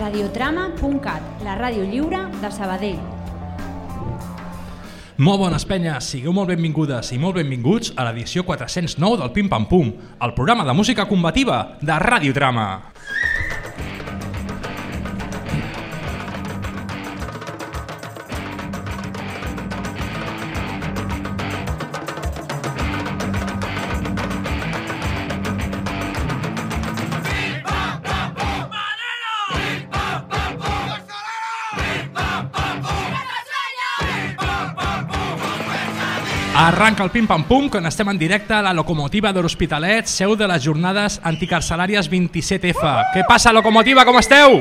radiotrama.cat, la ràdio lliure de Sabadell. Molt bones penyes, sigueu molt benvingudes i molt benvinguts a l'edició 409 del Pim Pam Pum, el programa de música combativa de Radiotrama. Arranca el pim-pam-pum quan estem en directe a la locomotiva de l'Hospitalet, seu de les jornades anticarcelàries 27F. Què passa, locomotiva, com esteu?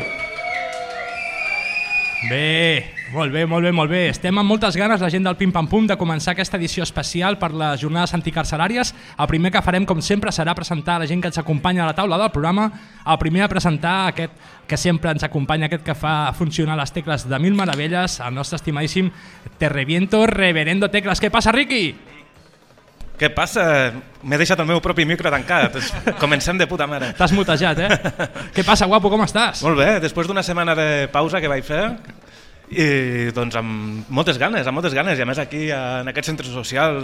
Bé, molt bé, molt bé, molt bé. Estem amb moltes ganes, la gent del Pim Pam Pum, de començar aquesta edició especial per les jornades anticarcelàries. El primer que farem, com sempre, serà presentar la gent que ens acompanya a la taula del programa. El primer a presentar aquest que sempre ens acompanya, aquest que fa funcionar les tecles de mil meravelles, el nostre estimadíssim Terreviento Reverendo Tecles. Què passa, Riqui? Què passa? M'he deixat el meu propi micro tancat. Comencem de puta mare. T'has mutejat, eh? Què passa, guapo, com estàs? Molt bé, després d'una setmana de pausa que vaig fer, i doncs amb moltes ganes, amb moltes ganes, i a més aquí en aquest centre social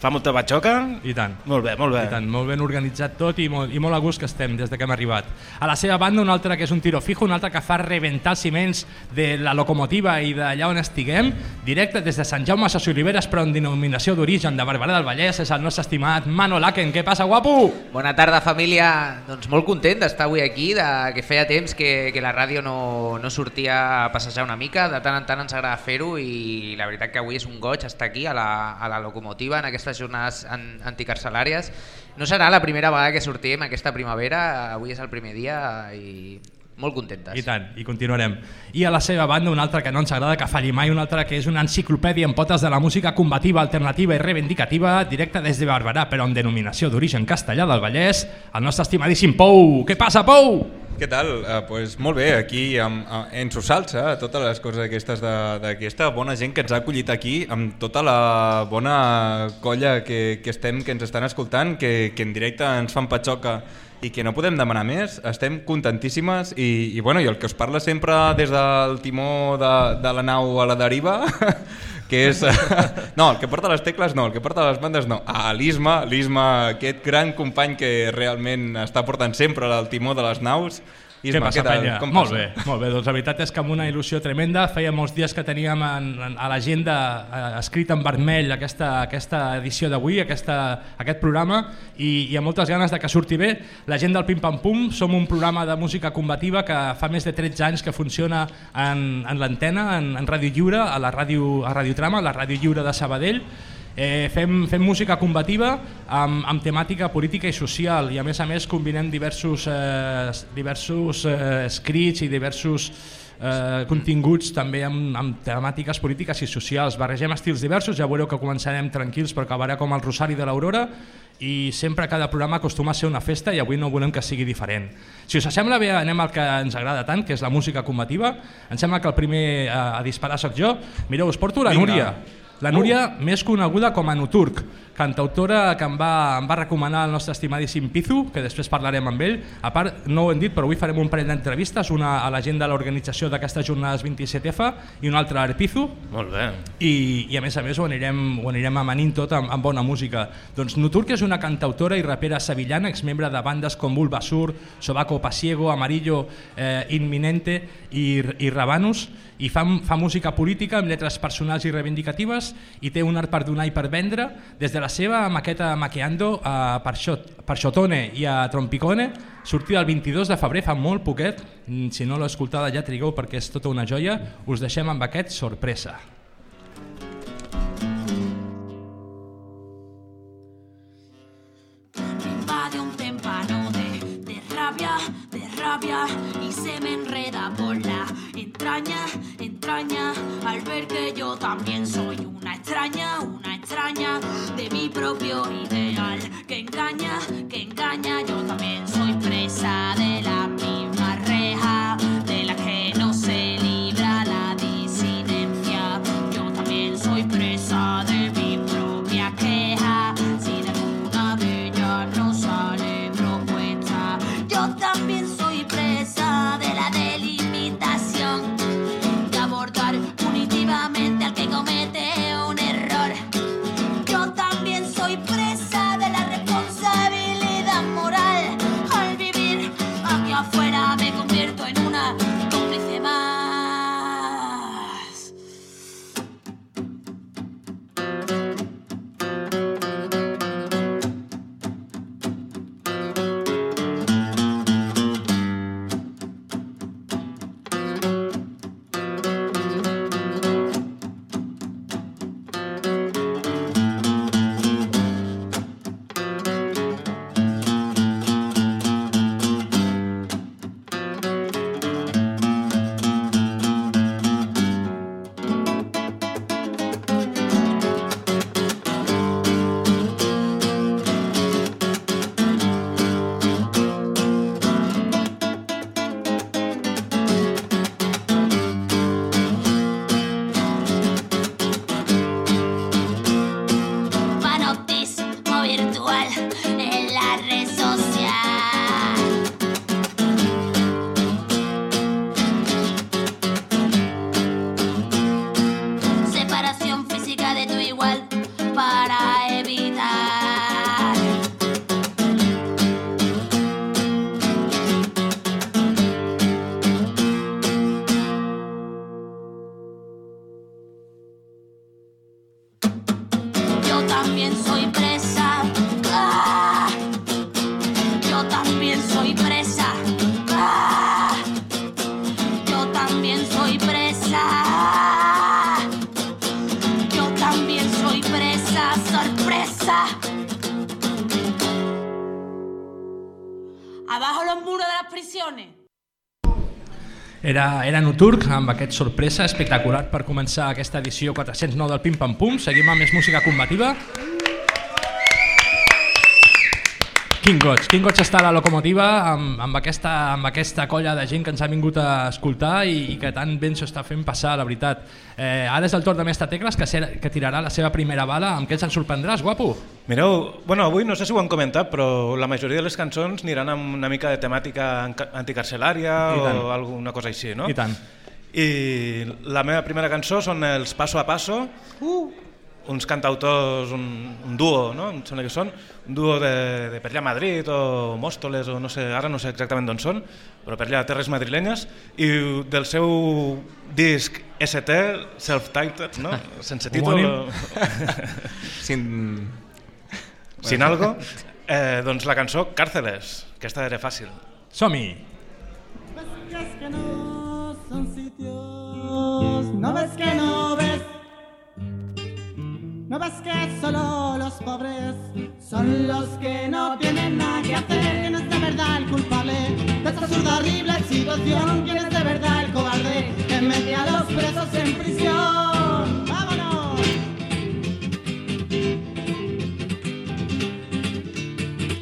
fa molta batxoca. I tant. Molt bé, molt bé. I tant, molt ben organitzat tot i molt, i molt a gust que estem des de que hem arribat. A la seva banda un altre que és un tiro fijo, un altre que fa rebentar els ciments de la locomotiva i d'allà on estiguem, directe des de Sant Jaume a Oliveres, però en denominació d'origen de Barberà del Vallès, és el nostre estimat Mano Laken. Què passa, guapo? Bona tarda, família. Doncs molt content d'estar avui aquí, de, que feia temps que, que la ràdio no, no sortia a passejar una mica, de tant en tant ens agrada fer-ho i la veritat que avui és un goig estar aquí a la, a la locomotiva en aquestes jornades an anticarcelàries. No serà la primera vegada que sortim aquesta primavera, avui és el primer dia i molt contentes. I tant, i continuarem. I a la seva banda un altre que no ens agrada que falli mai, un altre que és una enciclopèdia en potes de la música combativa, alternativa i reivindicativa, directa des de Barberà, però amb denominació d'origen castellà del Vallès, el nostre estimadíssim Pou. Què passa, Pou? Què tal? Uh, pues molt bé, aquí amb, amb, en su salsa, totes les coses aquestes d'aquesta bona gent que ens ha acollit aquí, amb tota la bona colla que, que estem, que ens estan escoltant, que, que en directe ens fan patxoca i que no podem demanar més, estem contentíssimes i, i, bueno, i el que us parla sempre des del timó de, de la nau a la deriva que és... No, el que porta les tecles no, el que porta les bandes no. A l'Isma, l'Isma, aquest gran company que realment està portant sempre el timó de les naus, Isma, què passa, què penya? Com molt passa? bé, molt bé. Doncs la veritat és que amb una il·lusió tremenda, feia molts dies que teníem en, en, a l'agenda eh, escrit en vermell aquesta, aquesta edició d'avui, aquest programa, i, i amb moltes ganes de que surti bé. La gent del Pim Pam Pum som un programa de música combativa que fa més de 13 anys que funciona en, en l'antena, en, en Ràdio Lliure, a la ràdio, a Radiotrama, la Ràdio Lliure de Sabadell, Eh, fem, fem música combativa amb, amb temàtica política i social i a més a més combinem diversos, eh, diversos eh, escrits i diversos eh, continguts també amb, amb temàtiques polítiques i socials. Barregem estils diversos, ja veureu que començarem tranquils però acabarà com el Rosari de l'Aurora i sempre cada programa acostuma a ser una festa i avui no volem que sigui diferent. Si us sembla bé anem al que ens agrada tant, que és la música combativa. Em sembla que el primer a, a disparar sóc jo. Mireu, us porto la Vinga. Núria. La Núria, uh. més coneguda com a Nuturc, cantautora que em va, em va recomanar el nostre estimadíssim Pizu, que després parlarem amb ell. A part, no ho hem dit, però avui farem un parell d'entrevistes, una a la gent de l'organització d'aquestes jornades 27F i una altra a Pizu. Molt bé. I, I a més a més ho anirem, ho anirem amanint tot amb, amb bona música. Doncs Nuturc és una cantautora i rapera sevillana, exmembre de bandes com Bulbasur, Sobaco Pasiego, Amarillo, eh, Inminente i, i Rabanus, i fa, fa música política amb lletres personals i reivindicatives i té un art per donar i per vendre des de la seva maqueta Maqueando a Parxotone i a Trompicone sortida el 22 de febrer, fa molt poquet. Si no l'he escoltada ja trigueu perquè és tota una joia. Us deixem amb aquest sorpresa. Un témpano de, de rabia, de rabia y se me enreda por la entraña, entraña al ver que yo también soy una extraña, una de mi propio ideal que engaña, que engaña, yo también soy presa de Era, era Nuturk amb aquest sorpresa espectacular per començar aquesta edició 409 del Pim Pam Pum. Seguim amb més música combativa. Quin goig, quin goig estar a la locomotiva amb, amb, aquesta, amb aquesta colla de gent que ens ha vingut a escoltar i, i que tan ben s'ho està fent passar, la veritat. Eh, ara és el torn de Mestre Tecles, que, ser, que tirarà la seva primera bala. Amb què ens en sorprendràs, guapo? Mireu, bueno, avui no sé si ho han comentat, però la majoria de les cançons aniran amb una mica de temàtica anticarcelària o alguna cosa així, no? I tant. I la meva primera cançó són els Paso a Paso, uh. Uns cantautors, un, un duo, no? em sembla que són, un duo de, de per allà Madrid o Mòstoles, o no sé, ara no sé exactament d'on són, però per allà terres madrilenyes, i del seu disc ST, self-titled, no? sense títol. Sin... sin algo, eh, doncs la cançó Cárceles, que esta era fàcil. Som-hi! ves que no son sitios, no ves que no ves, no ves que solo los pobres son los que no tienen nada que hacer, quién es de verdad el culpable de esta absurda horrible situación, quién es de verdad el cobarde que mete a los presos en prisión. ¡Vámonos!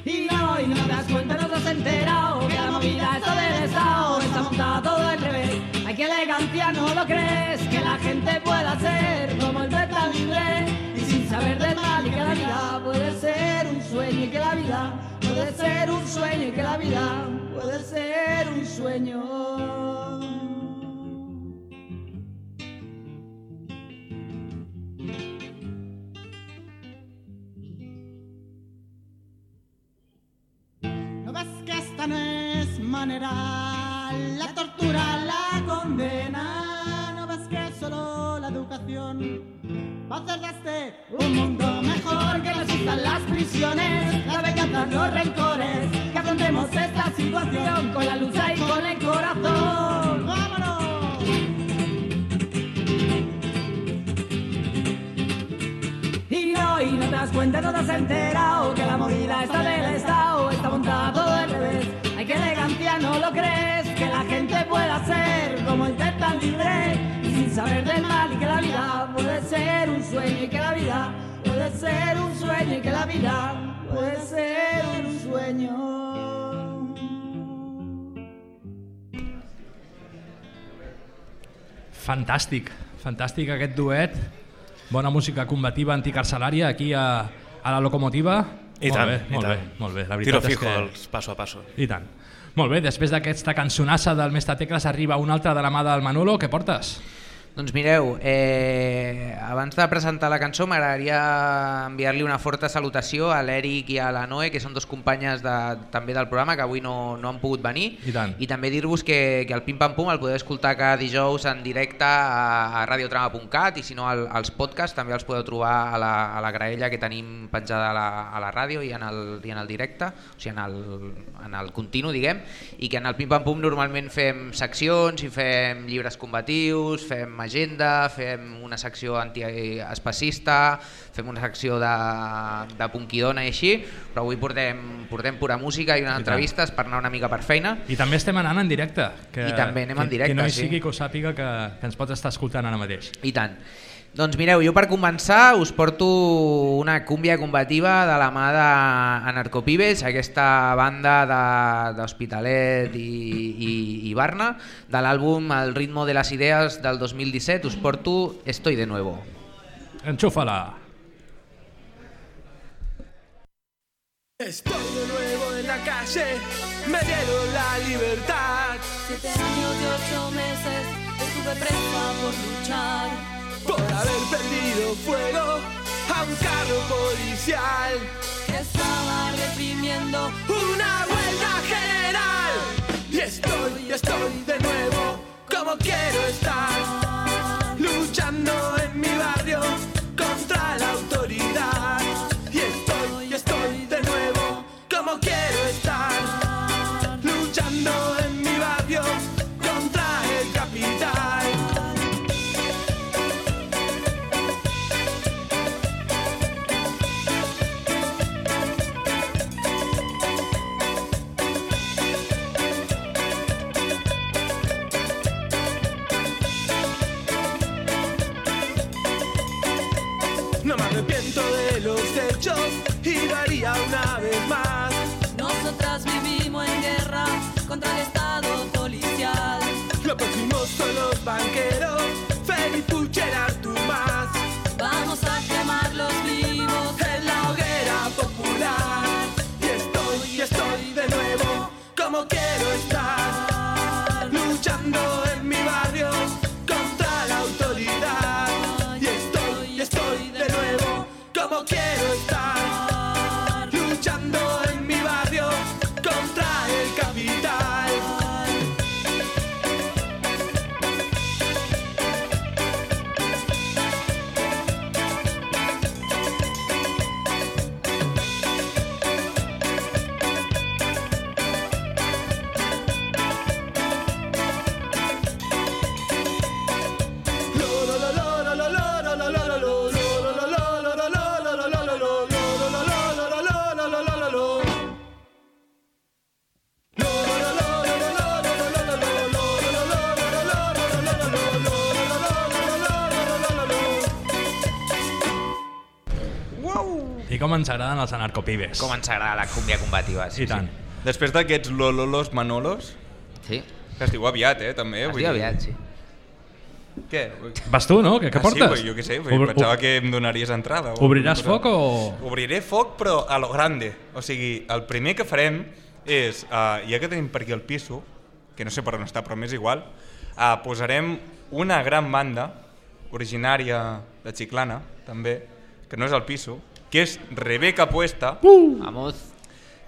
Y no, no te das cuenta, no te has enterado que la movida está del Estado, está montada todo al revés. Ay, qué elegancia, no lo crees, que la gente pueda ser como el beta libre y que la vida puede ser un sueño y que la vida puede ser un sueño y que la vida puede ser un sueño. ¿No ves que esta no es manera? La tortura, la condena. ¿No ves que solo la educación va a hacer de este un mundo mejor? Que no existan las prisiones, la venganza, los rencores. Que afrontemos esta situación con la lucha y con el corazón. ¡Vámonos! Y no, y no te das cuenta, no te has enterado que la movida está del Estado, gente pueda ser como el tan libre y sin saber del mal y que la vida puede ser un sueño y que la vida puede ser un sueño y que la vida puede ser un sueño. Fantàstic, fantàstic aquest duet. Bona música combativa anticarcelària aquí a, a la locomotiva. I molt tant, bé, i molt tant. bé, molt bé. La Tiro veritat és fijo, que... els Paso a Paso. I tant. Molt bé, després d'aquesta cançonassa del Mestre Tecles arriba una altra de la mà del Manolo. Què portes? Doncs mireu, eh, abans de presentar la cançó m'agradaria enviar-li una forta salutació a l'Eric i a la Noe, que són dos companyes de, també del programa, que avui no, no han pogut venir. I tant. I també dir-vos que, que el Pim Pam Pum el podeu escoltar cada dijous en directe a, a radiotrama.cat i si no al, als podcasts també els podeu trobar a la, a la graella que tenim penjada a la, a la ràdio i en el, i en el directe, o sigui, en el, en el continu, diguem, i que en el Pim Pam Pum normalment fem seccions i fem llibres combatius, fem agenda, fem una secció antiespacista, fem una secció de, de punquidona i així, però avui portem, portem pura música i unes tant. entrevistes per anar una mica per feina. I també estem anant en directe. Que, I també anem en directe, Que no hi sí. sigui que ho sàpiga que, que ens pot estar escoltant ara mateix. I tant. Doncs mireu, jo per començar us porto una cúmbia combativa de la mà d'Anarcopibes, aquesta banda d'Hospitalet i, i, i Barna, de l'àlbum El ritmo de las ideas del 2017, us porto Estoy de nuevo. Enxufa-la! Estoy de nuevo en la calle, me dieron la libertad Siete años y ocho meses estuve presa por luchar. Por haber perdido fuego a un carro policial. Que estaba reprimiendo Una huelga general y estoy, estoy de nuevo como quiero estar, window. Anarcopibes. Com ens agrada la cúmbia combativa. Sí, I tant. Després d'aquests lololos manolos, Sí, que es diu aviat, eh, també. es vull diu aviat, sí. Què? Vas tu, no? Què, què Ah, portes? Sí, jo què sé, Obr- pensava que em donaries entrada. o Obriràs foc o...? Obriré foc, però a lo grande. O sigui, el primer que farem és, uh, ja que tenim per aquí el piso, que no sé per on està, però m'és igual, uh, posarem una gran banda, originària de Chiclana, també, que no és el piso, que és Rebeca Puesta, Vamos.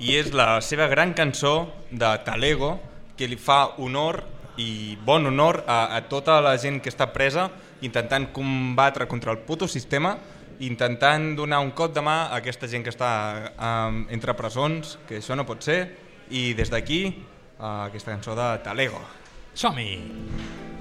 i és la seva gran cançó de Talego que li fa honor i bon honor a, a tota la gent que està presa intentant combatre contra el puto sistema intentant donar un cop de mà a aquesta gent que està um, entre presons, que això no pot ser, i des d'aquí uh, aquesta cançó de Talego. Som-hi!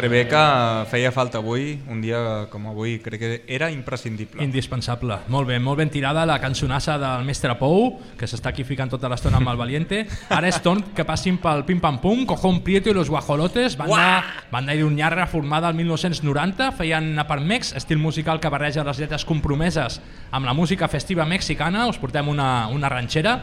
Rebeca feia falta avui, un dia com avui, crec que era imprescindible. Indispensable. Molt bé, molt ben tirada la cançonassa del mestre Pou, que s'està aquí ficant tota l'estona amb el Valiente. Ara és torn que passin pel Pim Pam Pum, Cojón Prieto i los Guajolotes, banda, banda irunyarra formada el 1990, feien Aparmex, estil musical que barreja les lletres compromeses amb la música festiva mexicana, us portem una, una ranxera.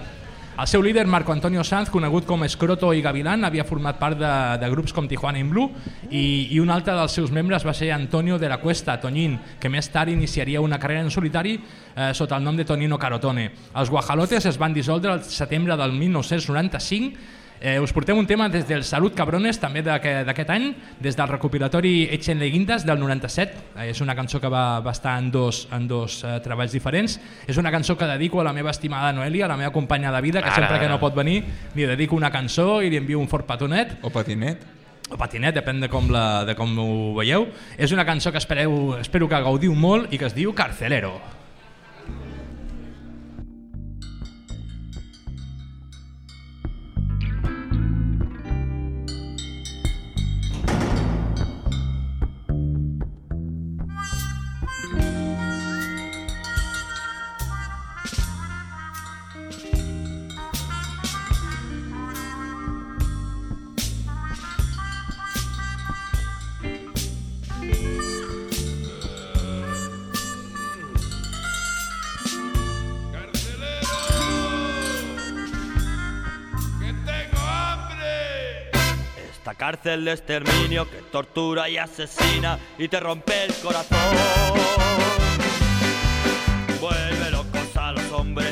El seu líder, Marco Antonio Sanz, conegut com Escroto i Gavilán, havia format part de, de grups com Tijuana in Blue i, i un altre dels seus membres va ser Antonio de la Cuesta, Toñín, que més tard iniciaria una carrera en solitari eh, sota el nom de Tonino Carotone. Els Guajalotes es van dissoldre el setembre del 1995 Eh, us portem un tema des del Salut Cabrones, també d'aquest any, des del recopilatori Echen Leguindas del 97. Eh, és una cançó que va, va estar en dos, en dos eh, treballs diferents. És una cançó que dedico a la meva estimada Noelia, la meva companya de vida, que Ara, sempre que no pot venir li dedico una cançó i li envio un fort petonet O patinet. o patinet, depèn de com, la, de com ho veieu. És una cançó que espereu, espero que gaudiu molt i que es diu Carcelero. Cárcel de exterminio que tortura y asesina y te rompe el corazón. Vuelve locos a los hombres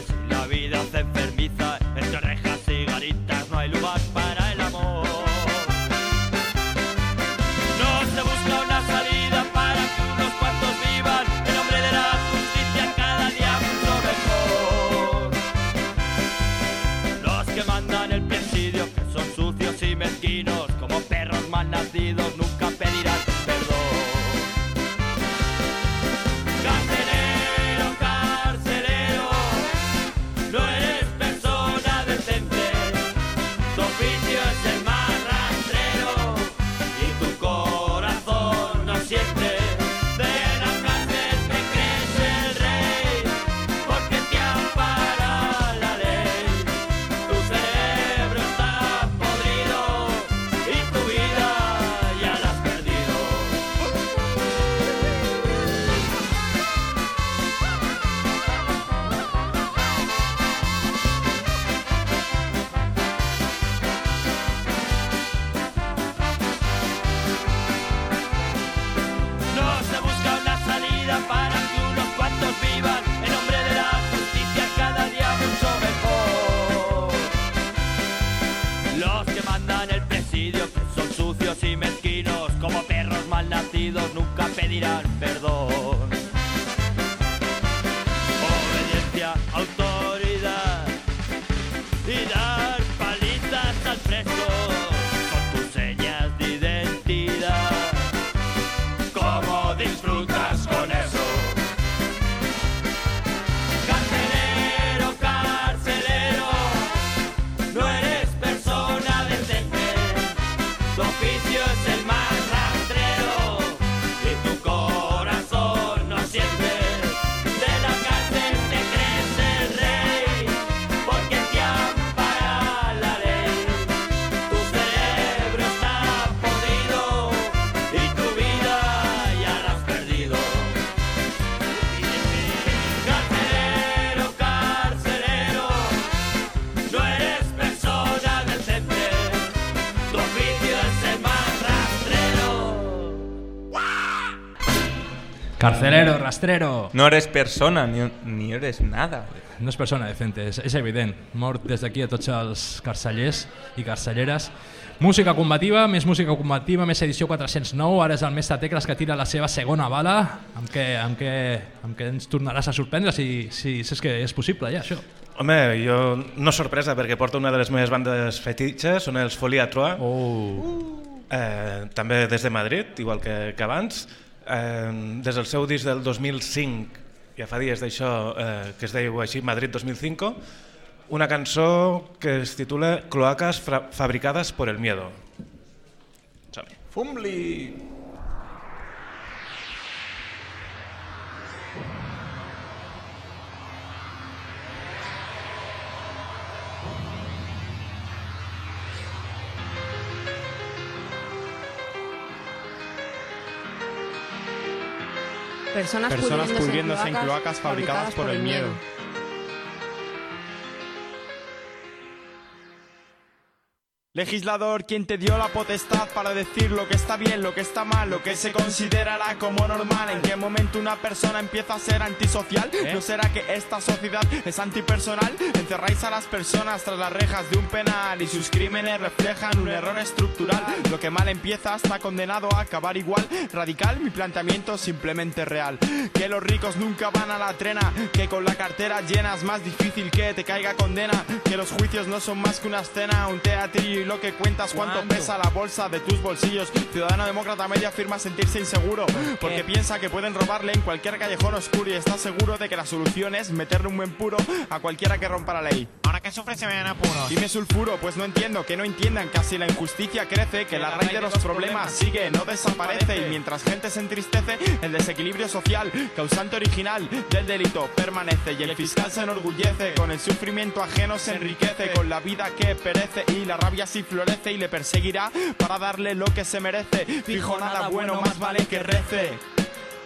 rastrero. No eres persona, ni, ni eres nada. No és persona decente, és, és evident. Mort des d'aquí a tots els carcellers i carcelleres. Música combativa, més música combativa, més edició 409, ara és el mestre Tecles que tira la seva segona bala, amb què, amb què, amb què ens tornaràs a sorprendre si, si, si és que és possible ja això. Home, jo no sorpresa perquè porto una de les meves bandes fetitxes, són els Folia Trois, Oh. eh, també des de Madrid, igual que, que abans. Eh, des del seu disc del 2005, ja fa dies d'això, eh, que es diu així, Madrid 2005, una cançó que es titula Cloacas fabricades por el miedo. Som-hi. Fum-li! Personas, Personas pudriéndose, en cloacas fabricadas por el miedo. Legislador, quien te dio la potestad para decir lo que está bien, lo que está mal, lo que se considerará como normal. ¿En qué momento una persona empieza a ser antisocial? ¿No será que esta sociedad es antipersonal? Encerráis a las personas tras las rejas de un penal y sus crímenes reflejan un error estructural. Lo que mal empieza está condenado a acabar igual. Radical, mi planteamiento simplemente real. Que los ricos nunca van a la trena, que con la cartera llena es más difícil que te caiga condena. Que los juicios no son más que una escena, un teatrillo y lo que cuentas cuánto pesa la bolsa de tus bolsillos. Ciudadano demócrata medio afirma sentirse inseguro porque piensa que pueden robarle en cualquier callejón oscuro y está seguro de que la solución es meterle un buen puro a cualquiera que rompa la ley. Ahora que sufre se me dan apuros. Dime sulfuro, pues no entiendo que no entiendan que así la injusticia crece, que la raíz de los problemas sigue, no desaparece y mientras gente se entristece, el desequilibrio social, causante original del delito permanece y el fiscal se enorgullece, con el sufrimiento ajeno se enriquece, con la vida que perece y la rabia sí florece y le perseguirá para darle lo que se merece. Fijo nada bueno, más vale que rece.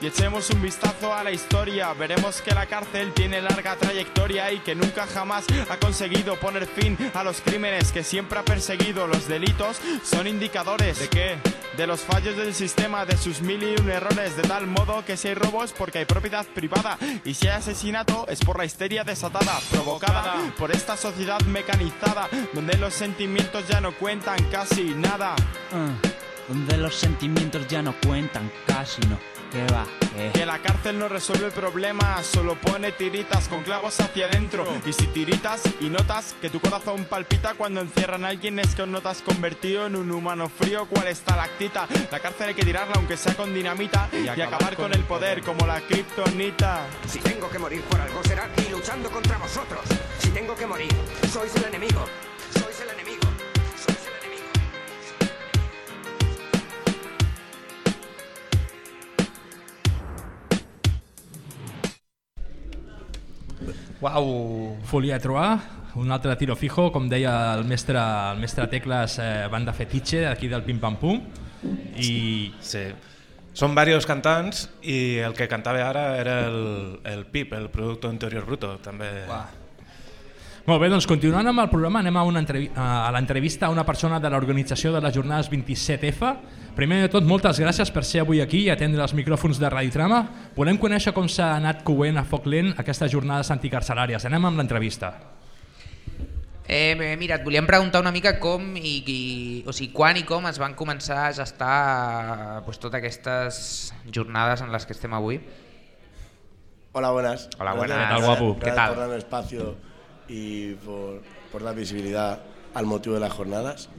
Y echemos un vistazo a la historia, veremos que la cárcel tiene larga trayectoria y que nunca jamás ha conseguido poner fin a los crímenes que siempre ha perseguido. Los delitos son indicadores de qué? De los fallos del sistema, de sus mil y un errores, de tal modo que si hay robos porque hay propiedad privada y si hay asesinato es por la histeria desatada, provocada por esta sociedad mecanizada, donde los sentimientos ya no cuentan casi nada. Ah, donde los sentimientos ya no cuentan casi, no. ¿Qué va? Que la cárcel no resuelve el problema, solo pone tiritas con clavos hacia adentro. Y si tiritas y notas que tu corazón palpita cuando encierran a alguien, es que no te has convertido en un humano frío. ¿Cuál está la actita? La cárcel hay que tirarla aunque sea con dinamita y, acabar con el poder como la kriptonita. Si tengo que morir por algo será aquí luchando contra vosotros. Si tengo que morir, sois el enemigo. Uau! Folia Troa, un altre tiro fijo, com deia el mestre, el mestre Tecles, eh, banda fetitxe aquí del Pim Pam Pum. I Sí. Són varios cantants i el que cantava ara era el, el PIB, el Producto Interior Bruto. També... Molt bé, doncs continuant amb el programa anem a, una entrevi a l'entrevista a una persona de l'organització de les jornades 27F. Primer de tot, moltes gràcies per ser avui aquí i atendre els micròfons de Radiotrama. Volem conèixer com s'ha anat coent a foc lent aquestes jornades anticarcelàries. Anem amb l'entrevista. Eh, eh, mira, et volíem preguntar una mica com i, i o sigui, quan i com es van començar a gestar pues, totes aquestes jornades en les que estem avui. Hola, buenas. Hola, buenas. ¿Qué tal, guapo? ¿Qué tal? por darme espacio y por, por dar visibilidad al motivo de las jornadas.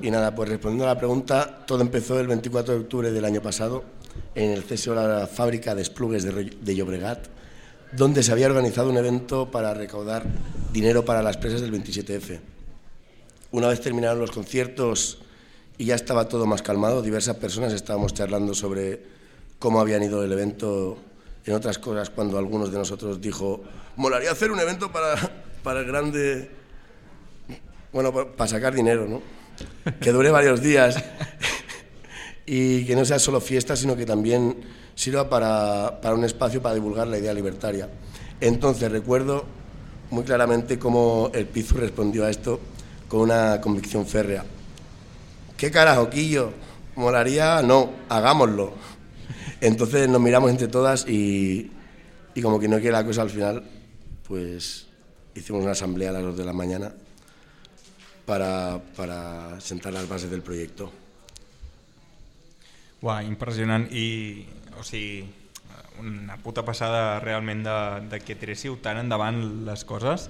Y nada, pues respondiendo a la pregunta, todo empezó el 24 de octubre del año pasado en el CSO la fábrica de esplugues de, de Llobregat, donde se había organizado un evento para recaudar dinero para las presas del 27F. Una vez terminaron los conciertos y ya estaba todo más calmado, diversas personas estábamos charlando sobre cómo habían ido el evento en otras cosas cuando algunos de nosotros dijo, molaría hacer un evento para, para el grande, bueno, pa- para sacar dinero, ¿no? Que dure varios días y que no sea solo fiesta, sino que también sirva para, para un espacio para divulgar la idea libertaria. Entonces recuerdo muy claramente cómo el Pizu respondió a esto con una convicción férrea. ¿Qué carajo, Quillo? ¿Molaría? No, hagámoslo. Entonces nos miramos entre todas y, y como que no quiere la cosa al final, pues hicimos una asamblea a las 2 de la mañana para, para sentar las bases del proyecto. Uau, impressionant i, o sigui, una puta passada realment de, de que tiréssiu tan endavant les coses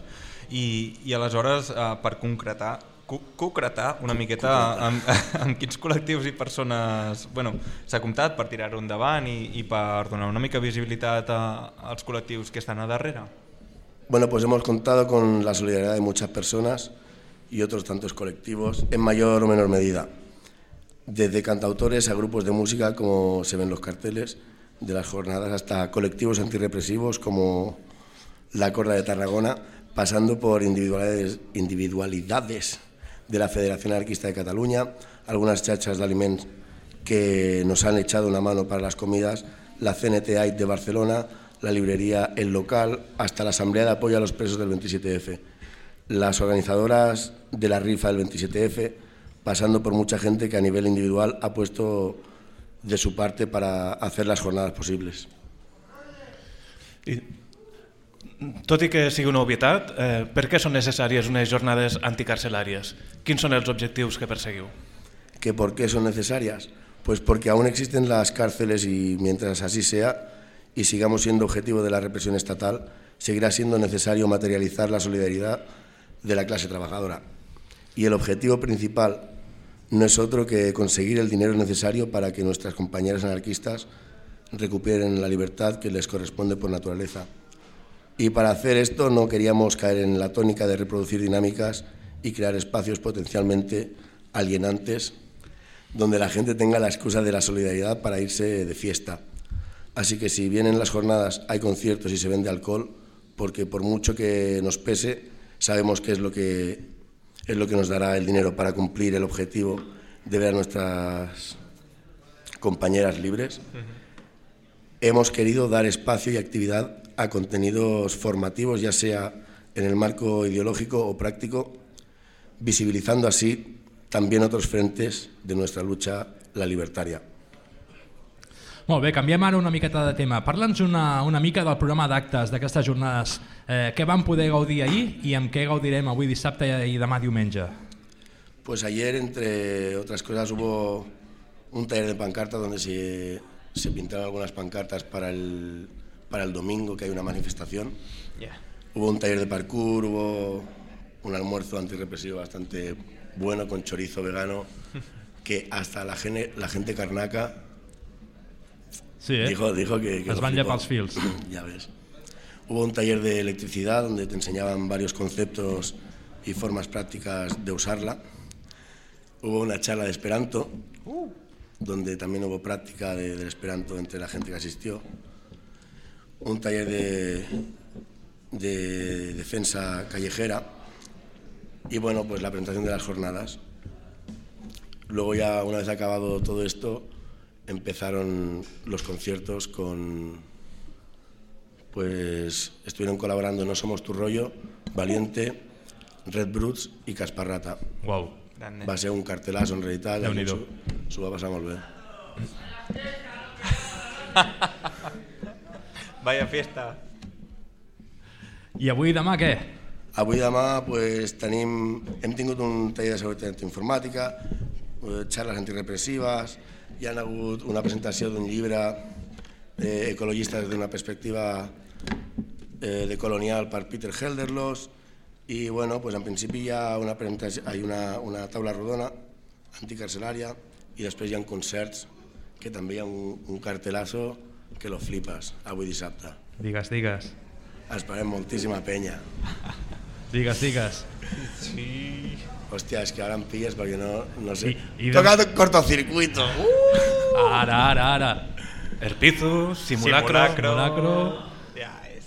i, i aleshores eh, per concretar co- concretar una miqueta amb, amb quins col·lectius i persones bueno, s'ha comptat per tirar-ho endavant i, i per donar una mica visibilitat a, als col·lectius que estan a darrere. Bueno, pues hemos contado con la solidaridad de muchas personas y otros tantos colectivos, en mayor o menor medida. desde cantautores a grupos de música, como se ven los carteles de las jornadas, hasta colectivos antirrepresivos como la Corda de Tarragona, pasando por individualidades, individualidades de la Federación Anarquista de Cataluña, algunas chachas de alimentos que nos han echado una mano para las comidas, la CNT de Barcelona, la librería El Local, hasta la Asamblea de Apoyo a los Presos del 27F, las organizadoras de la rifa del 27F, pasando por mucha gente que a nivel individual ha puesto de su parte para hacer las jornadas posibles. Tot i que sigui una obvietat, eh, per què són necessàries unes jornades anticarcelàries? Quins són els que perseguiu? ¿Que ¿Por qué son necesarias? Pues porque aún existen las cárceles y mientras así sea y sigamos siendo objetivo de la represión estatal, seguirá siendo necesario materializar la solidaridad de la clase trabajadora. Y el objetivo principal no es otro que conseguir el dinero necesario para que nuestras compañeras anarquistas recuperen la libertad que les corresponde por naturaleza. Y para hacer esto no queríamos caer en la tónica de reproducir dinámicas y crear espacios potencialmente alienantes donde la gente tenga la excusa de la solidaridad para irse de fiesta. Así que si bien en las jornadas hay conciertos y se vende alcohol, porque por mucho que nos pese, sabemos que es lo que, es lo que nos dará el dinero para cumplir el objetivo de ver a nuestras compañeras libres. Hemos querido dar espacio y actividad a contenidos formativos, ya sea en el marco ideológico o práctico, visibilizando así también otros frentes de nuestra lucha, la libertaria. Molt bé, canviem ara una miqueta de tema. Parla'ns una, una mica del programa d'actes d'aquestes jornades. Eh, què vam poder gaudir ahir i amb què gaudirem avui dissabte i demà diumenge? Pues ayer, entre otras cosas, hubo un taller de pancarta donde se, se pintaron algunas pancartas para el, para el domingo, que hay una manifestación. Yeah. Hubo un taller de parkour, hubo un almuerzo antirrepresivo bastante bueno con chorizo vegano, que hasta la, gene- la gente carnaca Sí, eh? dijo, dijo que... que Es van fils. ya ves. Hubo un taller de electricidad donde te enseñaban varios conceptos y formas prácticas de usarla. Hubo una charla de Esperanto, donde también hubo práctica de- del Esperanto entre la gente que asistió. Un taller de, de defensa callejera y bueno, pues la presentación de las jornadas. Luego ya, una vez acabado todo esto, empezaron los conciertos con... Pues estuvieron colaborando No Somos Tu Rollo, Valiente, Red Brutes i Casparrata. Uau. Va ser un cartelazo en realitat. Déu-n'hi-do. S'ho s'ho va molt bé. Vaya fiesta. I avui i demà què? Avui i demà pues, tenim, hem tingut un taller de seguretat informàtica, eh, xarles antirepressives, hi ha hagut una presentació d'un llibre eh, ecologista des d'una perspectiva eh, de colonial per Peter Helderlos i bueno, pues, en principi hi ha una, presentació, hi una, una taula rodona anticarcelària i després hi ha concerts que també hi ha un, un cartelazo que lo flipes avui dissabte. Digues, digues. Esperem moltíssima penya. Digues, digues. Sí. Hòstia, és que ara em pilles perquè no, no sé. I- i Toca cortocircuito. Ara, ara, ara. Herpizo, simulacro. Simulacro. simulacro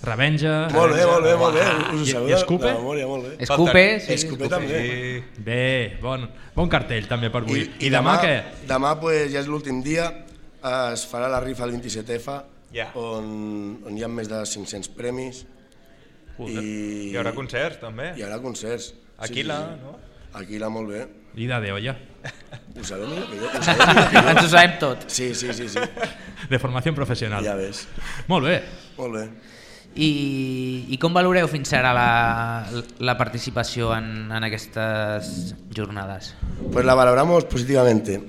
revenja. Molt bé, molt bé, molt bé. Us ho I, sabeu I Escupe? de memòria, molt bé. Escupe, sí. Escupe també. Bé, bon, bon cartell també per avui. I, i demà, què? Demà pues, ja és l'últim dia, es farà la rifa el 27F, Ja. on, on hi ha més de 500 premis. Joder. I... Hi haurà concerts, també. Hi haurà concerts. Aquila, no? Aquila, molt bé. Ida de olla. Ho sabeu millor que jo. Ho sabeu millor que jo. Ens ho sabem tot. Sí, sí, sí. sí. De formació professional. Ja ves. Molt bé. Molt bé. I, I com valoreu fins ara la, la participació en, en aquestes jornades? Pues la valoramos positivamente.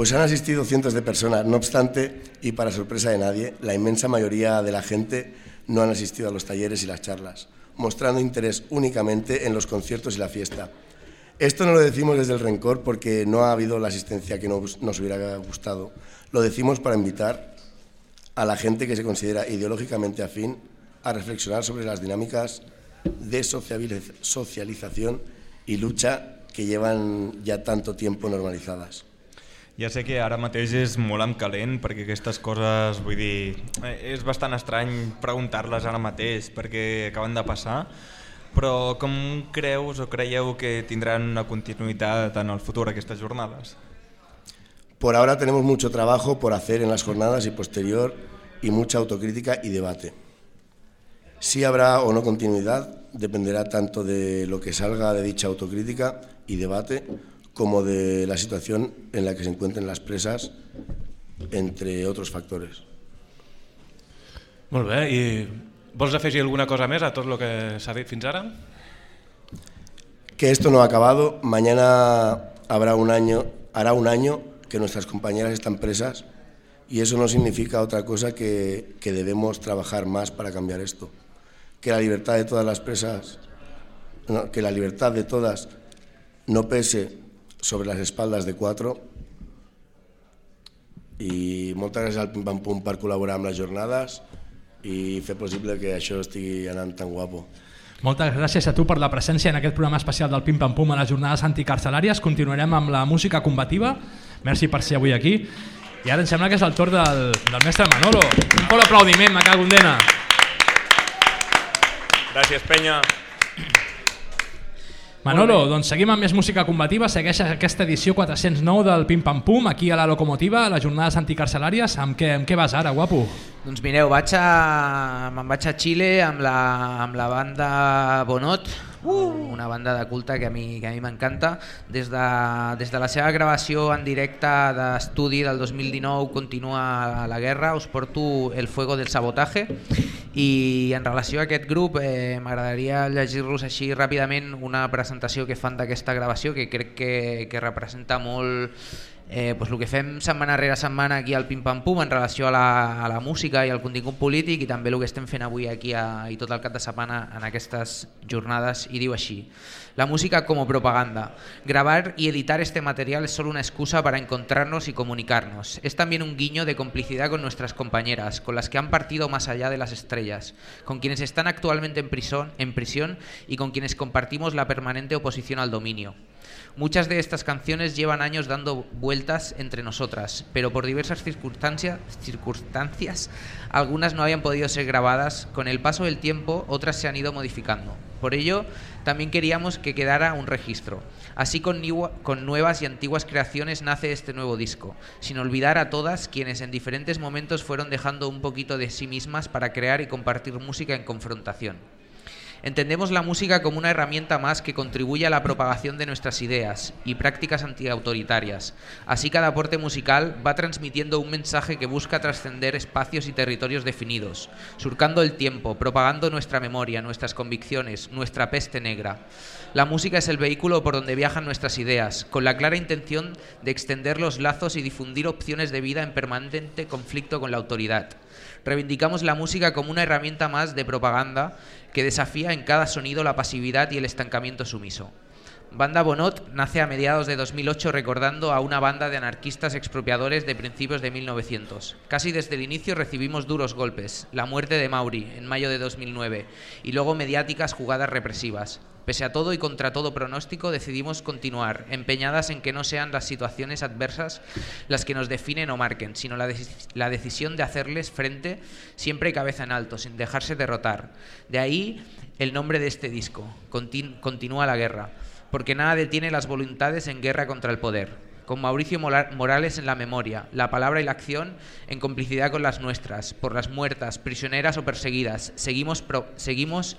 Pues han asistido cientos de personas, no obstante, y para sorpresa de nadie, la inmensa mayoría de la gente no han asistido a los talleres y las charlas, mostrando interés únicamente en los conciertos y la fiesta. Esto no lo decimos desde el rencor porque no ha habido la asistencia que nos, hubiera gustado. Lo decimos para invitar a la gente que se considera ideológicamente afín a reflexionar sobre las dinámicas de socialización y lucha que llevan ya tanto tiempo normalizadas. Ja sé que ara mateix és molt en calent perquè aquestes coses, vull dir, eh, és bastant estrany preguntar-les ara mateix perquè acaben de passar, però com creus o creieu que tindran una continuïtat en el futur aquestes jornades? Por ahora tenemos mucho trabajo por hacer en las jornadas y posterior y mucha autocrítica y debate. Si habrá o no continuidad dependerá tanto de lo que salga de dicha autocrítica y debate como de la situación en la que se encuentren las presas, entre otros factores. Molt bé, i vols afegir alguna cosa més a tot el que s'ha dit fins ara? Que esto no ha acabado, mañana habrá un año, hará un año que nuestras compañeras están presas y eso no significa otra cosa que, que debemos trabajar más para cambiar esto. Que la libertad de todas las presas, no, que la libertad de todas no pese sobre las espaldes de quatre i moltes gràcies al Pim Pam Pum per col·laborar amb les jornades i fer possible que això estigui anant tan guapo. Moltes gràcies a tu per la presència en aquest programa especial del Pim Pam Pum a les jornades anticarcelàries. Continuarem amb la música combativa. Merci per ser avui aquí. I ara em sembla que és el torn del, del mestre Manolo. Un fort aplaudiment, me cago en dena. Gràcies, penya. Manolo, doncs seguim amb més música combativa, segueix aquesta edició 409 del Pim Pam Pum, aquí a la Locomotiva, a les jornades anticarcelàries. Amb què, amb què vas ara, guapo? Doncs mireu, vaig a, me'n vaig a Xile amb la, amb la banda Bonot, uh! una banda de culte que a mi que a mi m'encanta. Des, de, des de la seva gravació en directe d'estudi del 2019 continua la guerra, us porto El fuego del sabotaje i en relació a aquest grup eh, m'agradaria llegir-los així ràpidament una presentació que fan d'aquesta gravació que crec que, que representa molt eh, doncs el que fem setmana rere setmana aquí al Pim Pam Pum en relació a la, a la música i al contingut polític i també el que estem fent avui aquí a, i tot el cap de setmana en aquestes jornades i diu així La música como propaganda. Grabar y editar este material es solo una excusa para encontrarnos y comunicarnos. Es también un guiño de complicidad con nuestras compañeras, con las que han partido más allá de las estrellas, con quienes están actualmente en prisión, en prisión y con quienes compartimos la permanente oposición al dominio. Muchas de estas canciones llevan años dando vueltas entre nosotras, pero por diversas circunstancias, circunstancias, algunas no habían podido ser grabadas. Con el paso del tiempo, otras se han ido modificando. Por ello, también queríamos que quedara un registro. Así con, nuevas y antiguas creaciones nace este nuevo disco, sin olvidar a todas quienes en diferentes momentos fueron dejando un poquito de sí mismas para crear y compartir música en confrontación. Entendemos la música como una herramienta más que contribuye a la propagación de nuestras ideas y prácticas antiautoritarias. Así cada aporte musical va transmitiendo un mensaje que busca trascender espacios y territorios definidos, surcando el tiempo, propagando nuestra memoria, nuestras convicciones, nuestra peste negra. La música es el vehículo por donde viajan nuestras ideas, con la clara intención de extender los lazos y difundir opciones de vida en permanente conflicto con la autoridad. Reivindicamos la música como una herramienta más de propaganda que desafía en cada sonido la pasividad y el estancamiento sumiso. Banda Bonot nace a mediados de 2008 recordando a una banda de anarquistas expropiadores de principios de 1900. Casi desde el inicio recibimos duros golpes, la muerte de Mauri en mayo de 2009 y luego mediáticas jugadas represivas. Pese a todo y contra todo pronóstico, decidimos continuar, empeñadas en que no sean las situaciones adversas las que nos definen o marquen, sino la, la decisión de hacerles frente siempre cabeza en alto, sin dejarse derrotar. De ahí el nombre de este disco, Continúa la guerra porque nada detiene las voluntades en guerra contra el poder. Con Mauricio Morales en la memoria, la palabra y la acción en complicidad con las nuestras, por las muertas, prisioneras o perseguidas, seguimos, pro, seguimos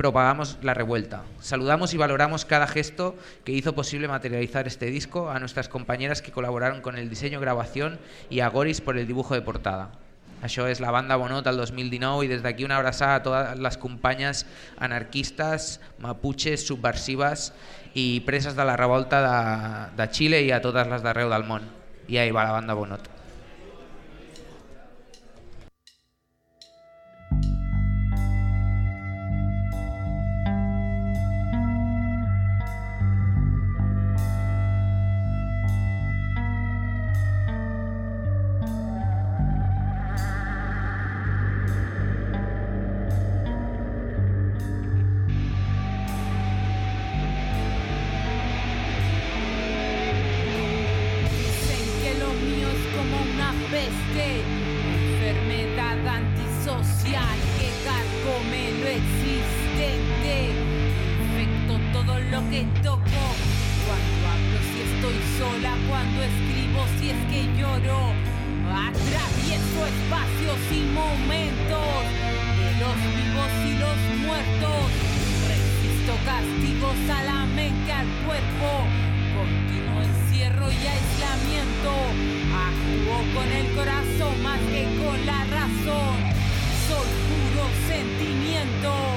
propagamos la revuelta. Saludamos y valoramos cada gesto que hizo posible materializar este disco, a nuestras compañeras que colaboraron con el diseño, grabación y a Goris por el dibujo de portada. Això és la banda Bonot el 2019 i des d'aquí una abraçada a totes les companyes anarquistes, maputxes, subversives i preses de la revolta de, de Xile i a totes les d'arreu del món. I ahí va la banda Bonot. venga al cuerpo. Continuo encierro y aislamiento. Actúo con el corazón más que con la razón. Soy puro sentimiento.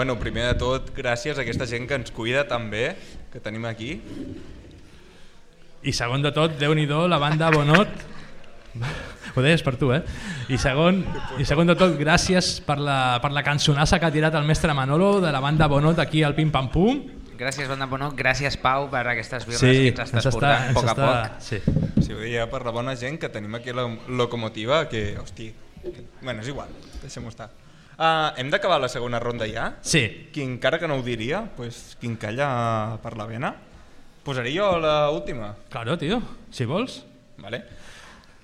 Bueno, primer de tot, gràcies a aquesta gent que ens cuida també, que tenim aquí. I segon de tot, déu nhi la banda Bonot. Ho deies per tu, eh? I segon, i segon de tot, gràcies per la, per la cançonassa que ha tirat el mestre Manolo de la banda Bonot aquí al Pim Pam Pum. Gràcies, banda Bonot, gràcies, Pau, per aquestes birres sí, que ens estàs ens portant està, poc a poc. Sí. sí, ho deia per la bona gent que tenim aquí la locomotiva, que, hosti, bueno, és igual, deixem-ho estar. Uh, hem d'acabar la segona ronda ja? Sí. Qui encara que no ho diria, pues, qui encalla per la vena. Posaré jo la última. Claro, tio, si vols. Vale.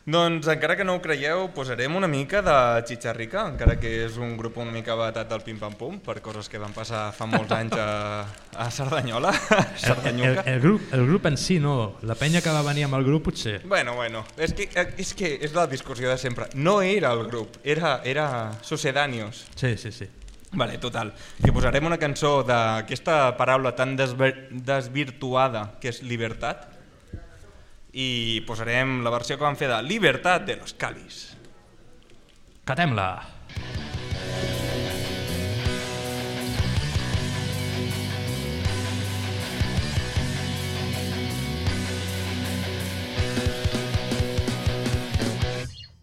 Doncs encara que no ho creieu, posarem una mica de Chicharrica, encara que és un grup una mica batat del Pim Pam Pum, per coses que van passar fa molts anys a, a Cerdanyola, El, el, Cerdanyuca. el, grup, el grup en si no, la penya que va venir amb el grup potser. Bueno, bueno, és que, és que és la discussió de sempre. No era el grup, era, era Sucedáneos. Sí, sí, sí. Vale, total. Que posarem una cançó d'aquesta paraula tan desver desvirtuada que és libertat i posarem la versió que van fer de Libertat de los Calis. Catem-la.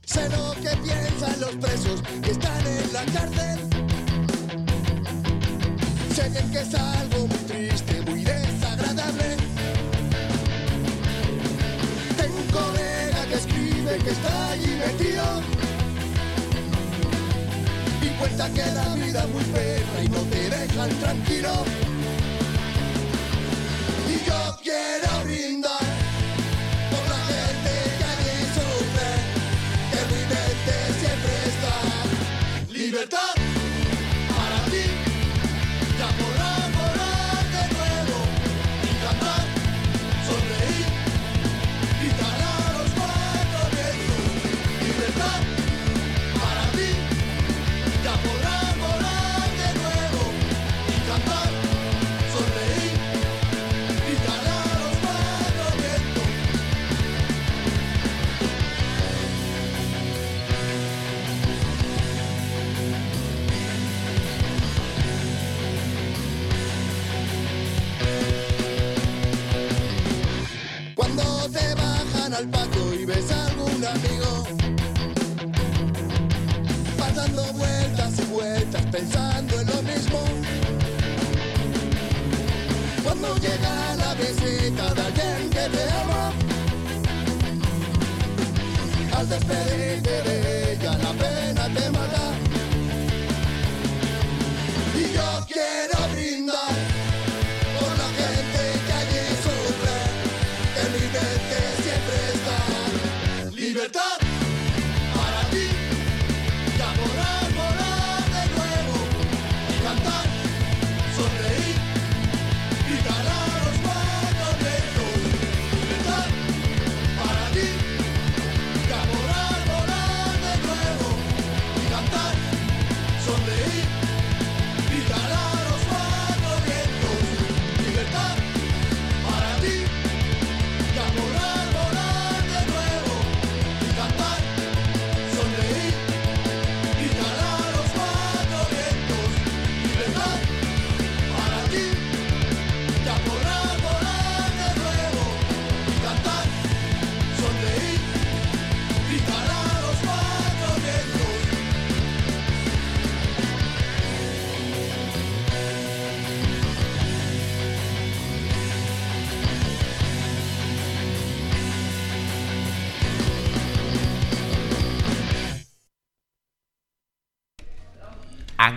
Sé lo que piensan los presos que están en la cárcel. Sé bien que es algo está allí metido. Y cuenta que la vida es muy perra y no te dejan tranquilo.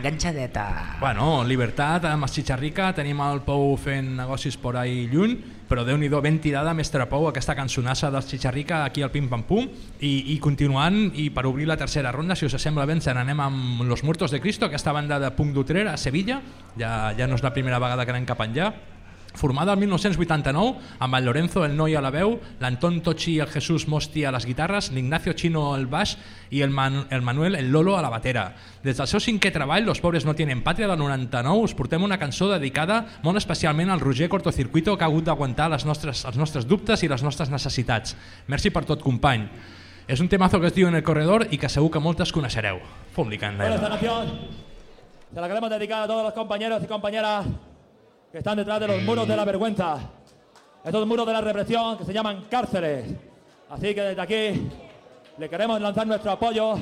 Enganxadeta. Bueno, Libertat, amb Chicharrica, tenim el Pou fent negocis por ahí lluny, però déu nhi ben tirada, mestre Pou, aquesta cançonassa dels Chicharrica aquí al Pim Pam Pum, i, i continuant, i per obrir la tercera ronda, si us sembla bé, ens n'anem amb Los Muertos de Cristo, aquesta banda de punk d'Utrer a Sevilla, ja, ja no és la primera vegada que anem cap enllà, formada el 1989 amb el Lorenzo el Noi a la veu, l'Anton Tochi i el Jesús Mosti a les guitarres, l'Ignacio Chino al baix i el, Man el Manuel el Lolo a la batera. Des del seu cinquè treball, Los pobres no tienen pàtria del 99, us portem una cançó dedicada molt especialment al Roger Cortocircuito que ha hagut d'aguantar les nostres, els nostres dubtes i les nostres necessitats. Merci per tot, company. És un temazo que es diu En el corredor i que segur que moltes coneixereu. Fum-li, Bueno, candela. esta canción se la queremos dedicar a todos los compañeros y compañeras que están detrás de los muros de la vergüenza. Estos muros de la represión que se llaman cárceles. Así que desde aquí le queremos lanzar nuestro apoyo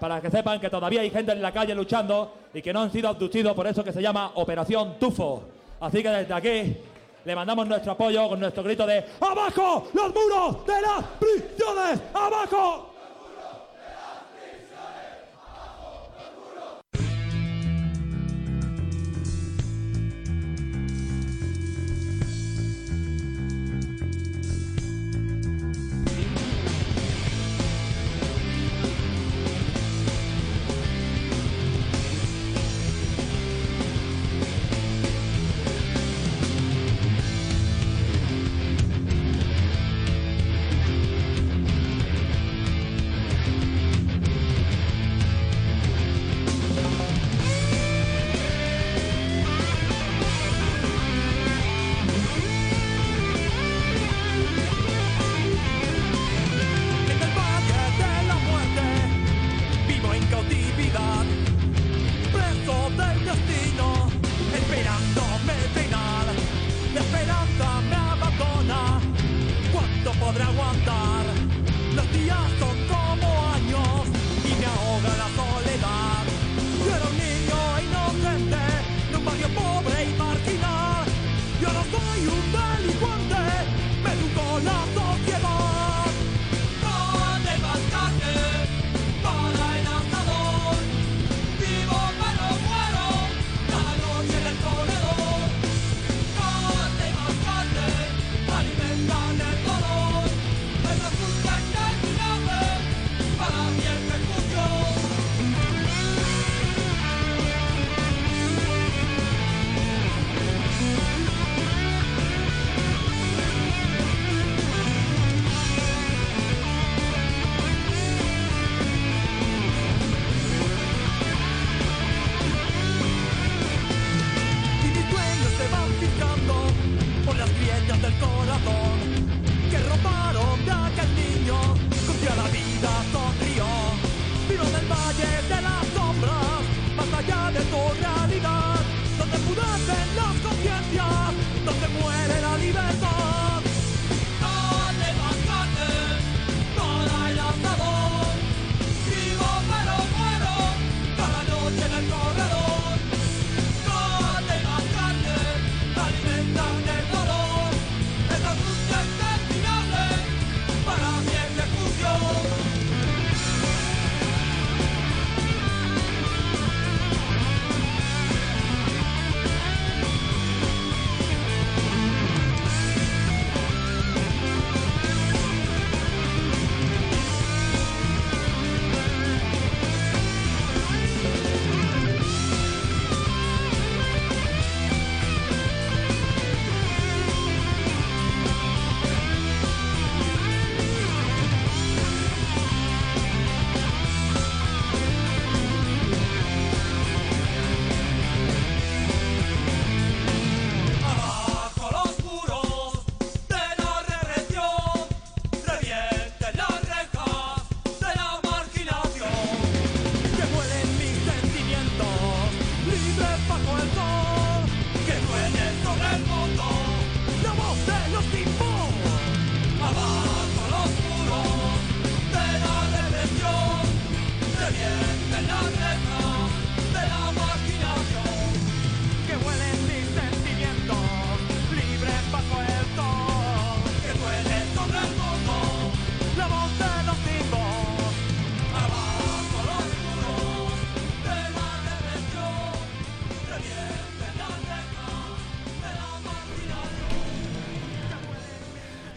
para que sepan que todavía hay gente en la calle luchando y que no han sido abducidos por eso que se llama Operación Tufo. Así que desde aquí le mandamos nuestro apoyo con nuestro grito de ¡Abajo los muros de las prisiones! ¡Abajo!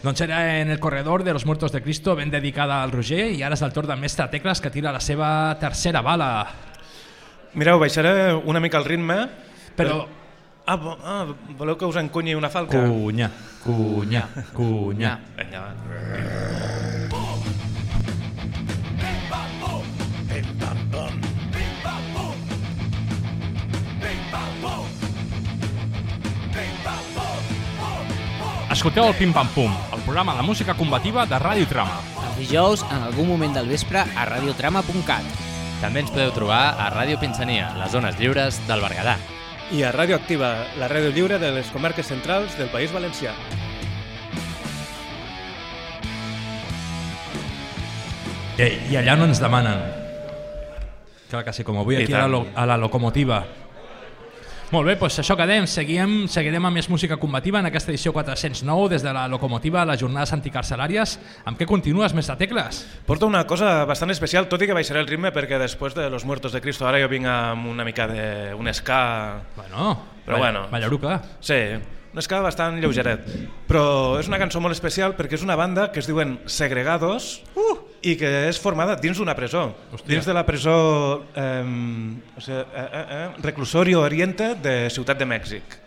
Doncs era en el corredor de los muertos de Cristo, ben dedicada al Roger, i ara és el torn de Mestre Tecles que tira la seva tercera bala. Mireu, baixaré una mica el ritme. Però- Ah, vo- ah, voleu que us encunyi una falca? Cunya, cunya, cunya. Vinga, va. Escolteu el Pim Pam Pum, el programa de música combativa de Ràdio Trama. Els dijous, en algun moment del vespre, a radiotrama.cat. També ens podeu trobar a Ràdio Pinsania, les zones lliures del Berguedà. I a Ràdio Activa, la ràdio lliure de les comarques centrals del País Valencià. I, I allà no ens demanen. Clar que sí, com avui I aquí a la, lo- a la locomotiva. Molt bé, doncs això quedem. Seguim, seguirem amb més música combativa en aquesta edició 409 des de la locomotiva a les jornades anticarcelàries. Amb què continues, mestre Tecles? Porto una cosa bastant especial, tot i que baixaré el ritme perquè després de Los Muertos de Cristo ara jo vinc amb una mica de un ska... Bueno, però ball- bueno. ballaruca. Sí, un ska bastant lleugeret. Però és una cançó molt especial perquè és una banda que es diuen Segregados uh! I que és formada dins d'una presó. Hòstia. Dins de la presó eh, o sigui, eh, eh, eh, Reclusorio Oriente de Ciutat de Mèxic.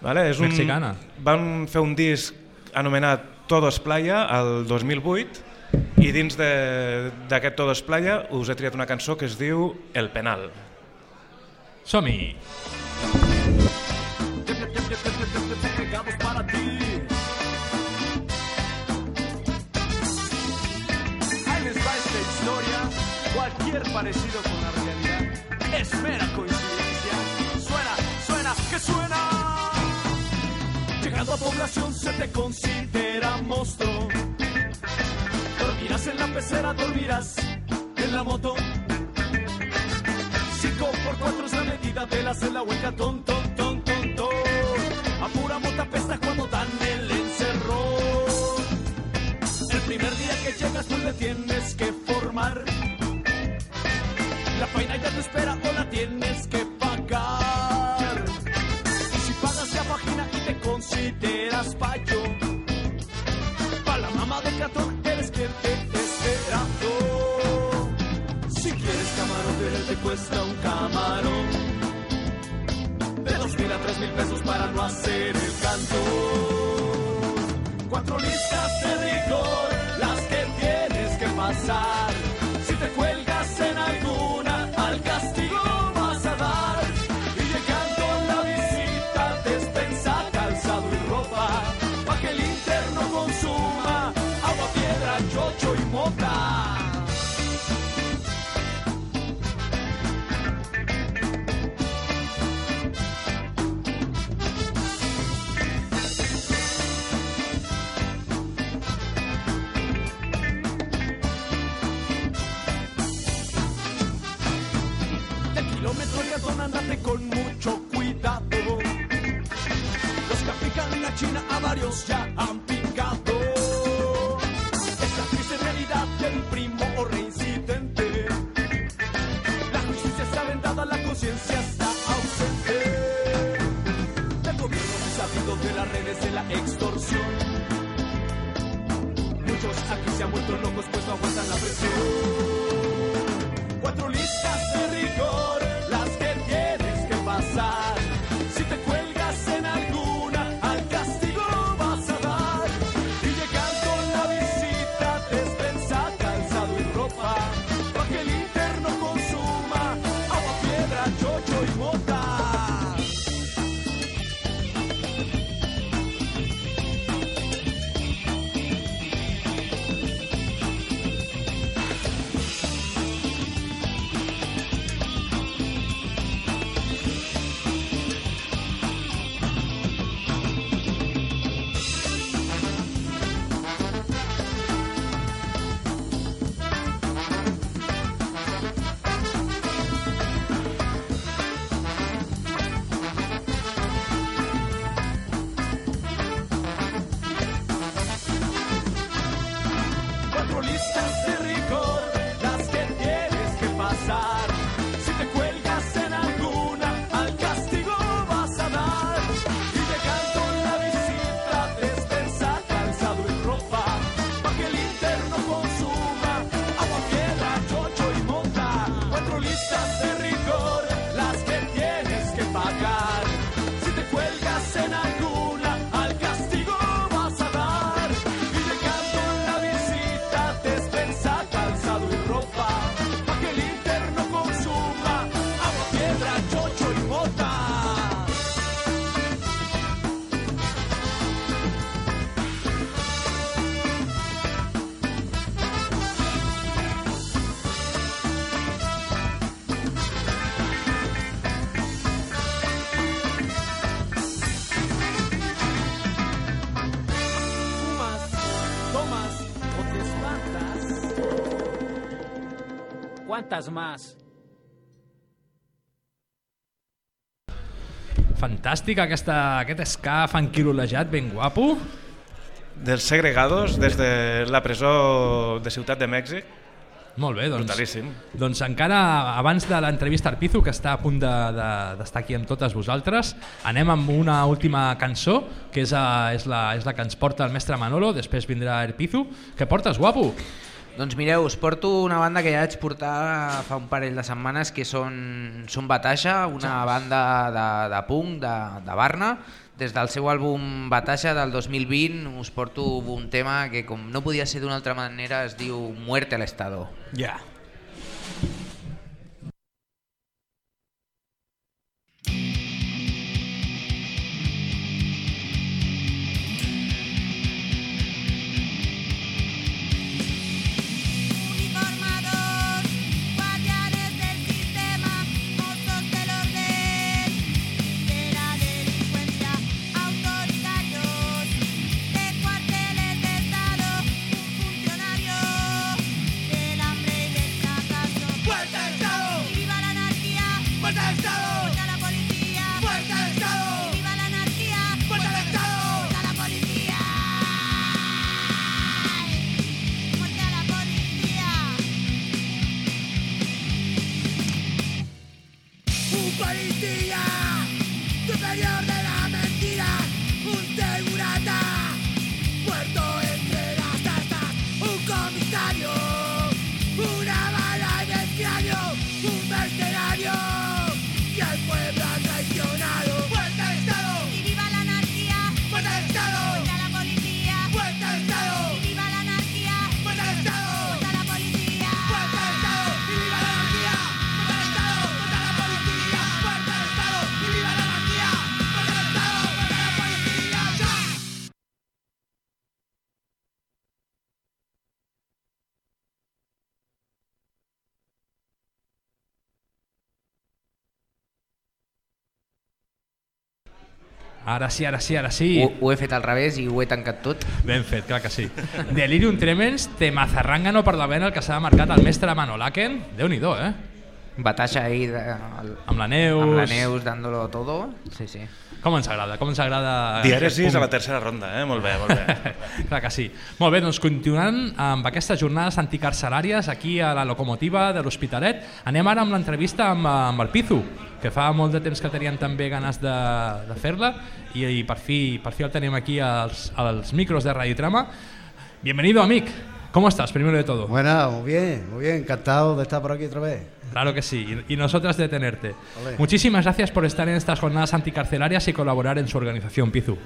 Vale? És un, Mexicana. Van fer un disc anomenat Todos Playa al 2008 i dins de- d'aquest Todos Playa us he triat una cançó que es diu El Penal. Som-hi! Pegados parecido con la realidad es mera coincidencia. Suena, suena, que suena. Llegando a población se te considera monstruo. Dormirás en la pecera, dormirás en la moto. 5 por 4 es la medida de la celda hueca, ton, ton, ton, ton, ton. A mota pesta cuando dan el encerrón. El primer día que llegas tú le tienes que formar. La faena ya te espera o la tienes que pagar. Y si pagas la página y te consideras payo, pa' la mamá de Catón eres cliente esperando. Si quieres camarón, te cuesta un camarón. De dos mil a tres mil pesos para no hacer el canto. Cuatro listas de rigor, las que tienes que pasar. Ya han picado. Es la triste realidad del primo o reincidente. La justicia está vendada, la conciencia está ausente. Del gobierno muy sabido de las redes de la extorsión. Muchos aquí se han vuelto locos pues no aguantan la presión. Cuatro listas de rigor, las que tienes que pasar. ¿Cuántas más? Fantàstic aquesta, aquest ska fanquirolejat ben guapo. Dels segregados des de la presó de Ciutat de Mèxic. Molt bé, doncs, Brutalíssim. doncs encara abans de l'entrevista al Pizu, que està a punt d'estar de, d'estar aquí amb totes vosaltres, anem amb una última cançó, que és, a, és, la, és la que ens porta el mestre Manolo, després vindrà el Pizu. Què portes, guapo? Doncs mireu, us porto una banda que ja vaig portar fa un parell de setmanes que són, són Batasha, una banda de, de punk de, de Barna. Des del seu àlbum Batasha del 2020 us porto un tema que com no podia ser d'una altra manera es diu Muerte al Estado. Ja. Yeah. Policía superior de la mentira, Ara sí, ara sí, ara sí. Ho, ho he fet al revés i ho he tancat tot. Ben fet, clar que sí. Delirium Tremens, te mazarrangano per la vena el que s'ha marcat el mestre Manolaken. Déu-n'hi-do, eh? Batasha ahí de, al- Amb la Neus. amb la Neus dándolo todo. Sí, sí. Com ens agrada, com ens agrada... Dièresis aquest a la tercera ronda, eh? Molt bé, molt bé. Clar que sí. Molt bé, doncs continuant amb aquestes jornades anticarceràries aquí a la locomotiva de l'Hospitalet, anem ara amb l'entrevista amb, amb el Pizu, que fa molt de temps que tenien també ganes de, de fer-la i, i per, fi, per fi el tenim aquí als, als micros de Radio Trama. Bienvenido, amic. ¿Cómo estás, primero de todo? Buena, muy bien, muy bien, encantado de estar por aquí otra vez. Claro que sí, y y nosotras de tenerte. Muchísimas gracias por estar en estas jornadas anticarcelarias y colaborar en su organización, Pizu.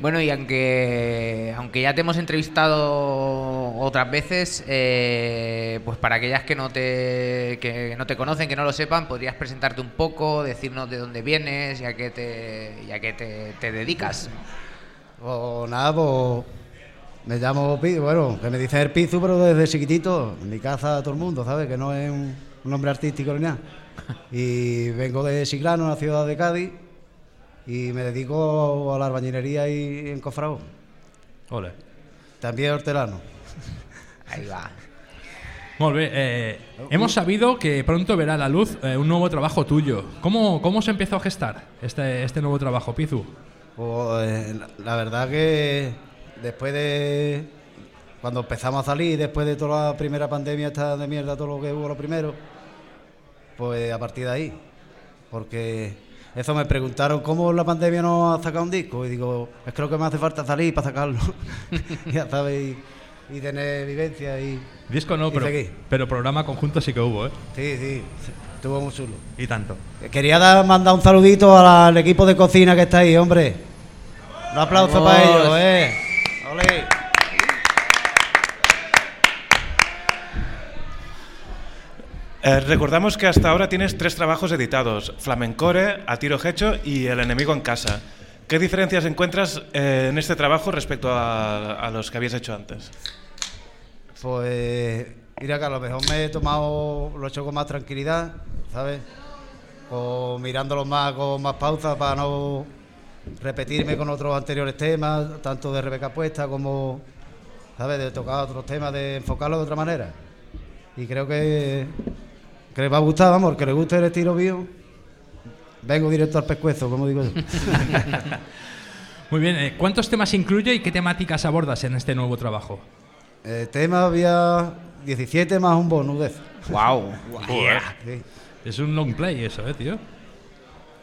Bueno, y aunque, aunque ya te hemos entrevistado otras veces, eh, pues para aquellas que no, te, que no te conocen, que no lo sepan, podrías presentarte un poco, decirnos de dónde vienes y a qué te, y a qué te, te dedicas. Pues nada, pues me llamo Pizu, bueno, que me dicen el Pizu, pero desde chiquitito, en mi casa todo el mundo, ¿sabes? Que no es un, un nombre artístico ni nada. Y vengo de Sigrano, una ciudad de Cádiz, y me dedico a la albañilería y encofrado. Ole. También hortelano. Ahí va. Bé, eh, hemos sabido que pronto verá a la luz eh, un nuevo trabajo tuyo. ¿Cómo, ¿Cómo se empezó a gestar este, este nuevo trabajo, Pizu? Pues la- la verdad que después de cuando empezamos a salir, después de toda la primera pandemia esta de mierda, todo lo que hubo lo primero, pues a partir de ahí, porque eso me preguntaron cómo la pandemia no ha sacado un disco y digo, es que lo que me hace falta salir para sacarlo, ya sabes, y, y tener vivencia y Disco no, y pero, seguir. pero programa conjunto sí que hubo, ¿eh? Sí, sí, estuvo muy chulo. Y tanto. Quería dar, mandar un saludito al equipo de cocina que está ahí, hombre. Un aplauso para ellos, eh. Ole. Eh, recordamos que hasta ahora tienes tres trabajos editados, Flamencore, A Tiro Hecho y El Enemigo en Casa. ¿Qué diferencias encuentras eh, en este trabajo respecto a, a los que habías hecho antes? Pues mira que a lo mejor me he tomado, lo he hecho con más tranquilidad, ¿sabes? O mirándolo más con más pausa para no repetirme con otros anteriores temas, tanto de Rebeca Puesta como, ¿sabes? De tocar otros temas, de enfocarlo de otra manera. y creo que, que les va a gustar, vamos, que le guste el estilo mío. Vengo directo al pescuezo, como digo yo. Muy bien, eh, ¿cuántos temas incluye y qué temáticas abordas en este nuevo trabajo? El tema había 17 más un bonus de eso. Wow. Sí. Es un long play eso, eh, tío.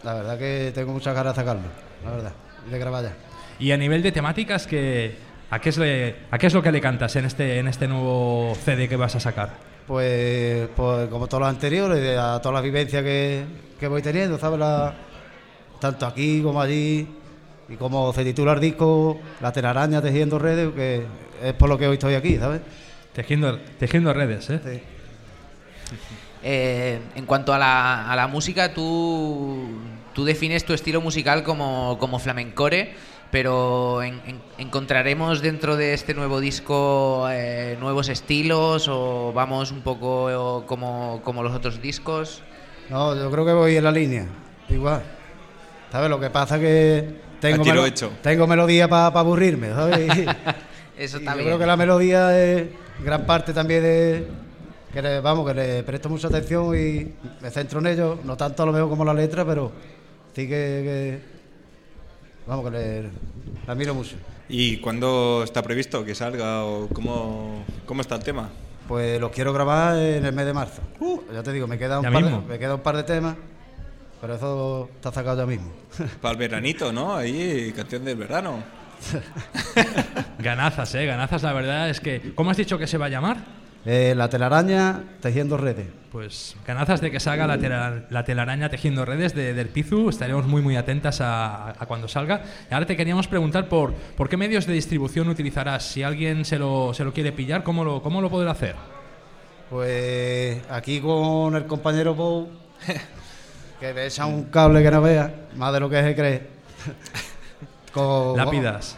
La verdad que tengo muchas ganas de sacarlo, la verdad, y de grabar ya. Y a nivel de temáticas, que, ¿a, qué es le- ¿a qué es lo que le cantas en este, en este nuevo CD que vas a sacar? Pues, pues como todos los anteriores, a todas las vivencias que, que voy teniendo, ¿sabes? La- tanto aquí como allí, y como se titula el disco La telaraña tejiendo redes, que es por lo que hoy estoy aquí, ¿sabes? Tejiendo, tejiendo redes, ¿eh? Eh, en cuanto a la, a la música, tú, tú defines tu estilo musical como, como flamencore, pero en- en- ¿encontraremos dentro de este nuevo disco eh, nuevos estilos o vamos un poco como, como los otros discos? No, yo creo que voy en la línea, igual. ¿Sabes? Lo que pasa que tengo, melo- hecho. tengo melodía para aburrirme, ¿sabes? Y- Eso y está yo creo que la melodía es gran parte también de que le, vamos que le presto mucha atención y me centro en ello no tanto a lo mejor como la letra pero sí que, que- vamos que le, la miro mucho ¿Y cuándo está previsto que salga o cómo, cómo está el tema? pues los quiero grabar en el mes de marzo ya te digo me queda un par de, me queda un par de temas pero eso está sacado ya mismo Para el veranito, ¿no? Ahí, canción del verano. Ganazas, ¿eh? Ganazas, la verdad es que... ¿Cómo has dicho que se va a llamar? Eh, la telaraña tejiendo redes Pues ganazas de que salga la, tela- la telaraña tejiendo redes de, del Pizu, estaremos muy muy atentas a, a cuando salga. Y ahora te queríamos preguntar por, por qué medios de distribución utilizarás. Si alguien se lo, se lo quiere pillar, ¿cómo lo, cómo lo podrá hacer? Pues aquí con el compañero Pou, que echa un cable que no vea, más de lo que se cree. Con, Lápidas.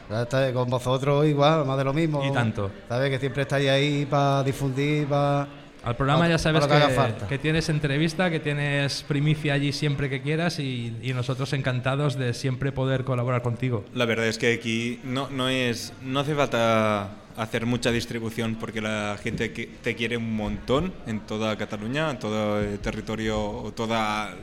Con vosotros igual, más de lo mismo. Y tanto. Sabes que siempre estáis ahí para difundir, para... Al programa para- ya sabes que, que que tienes entrevista, que tienes primicia allí siempre que quieras y, y nosotros encantados de siempre poder colaborar contigo. La verdad es que aquí no, no, es, no hace falta hacer mucha distribución porque la gente que te quiere un montón en toda Cataluña, en todo el territorio, toda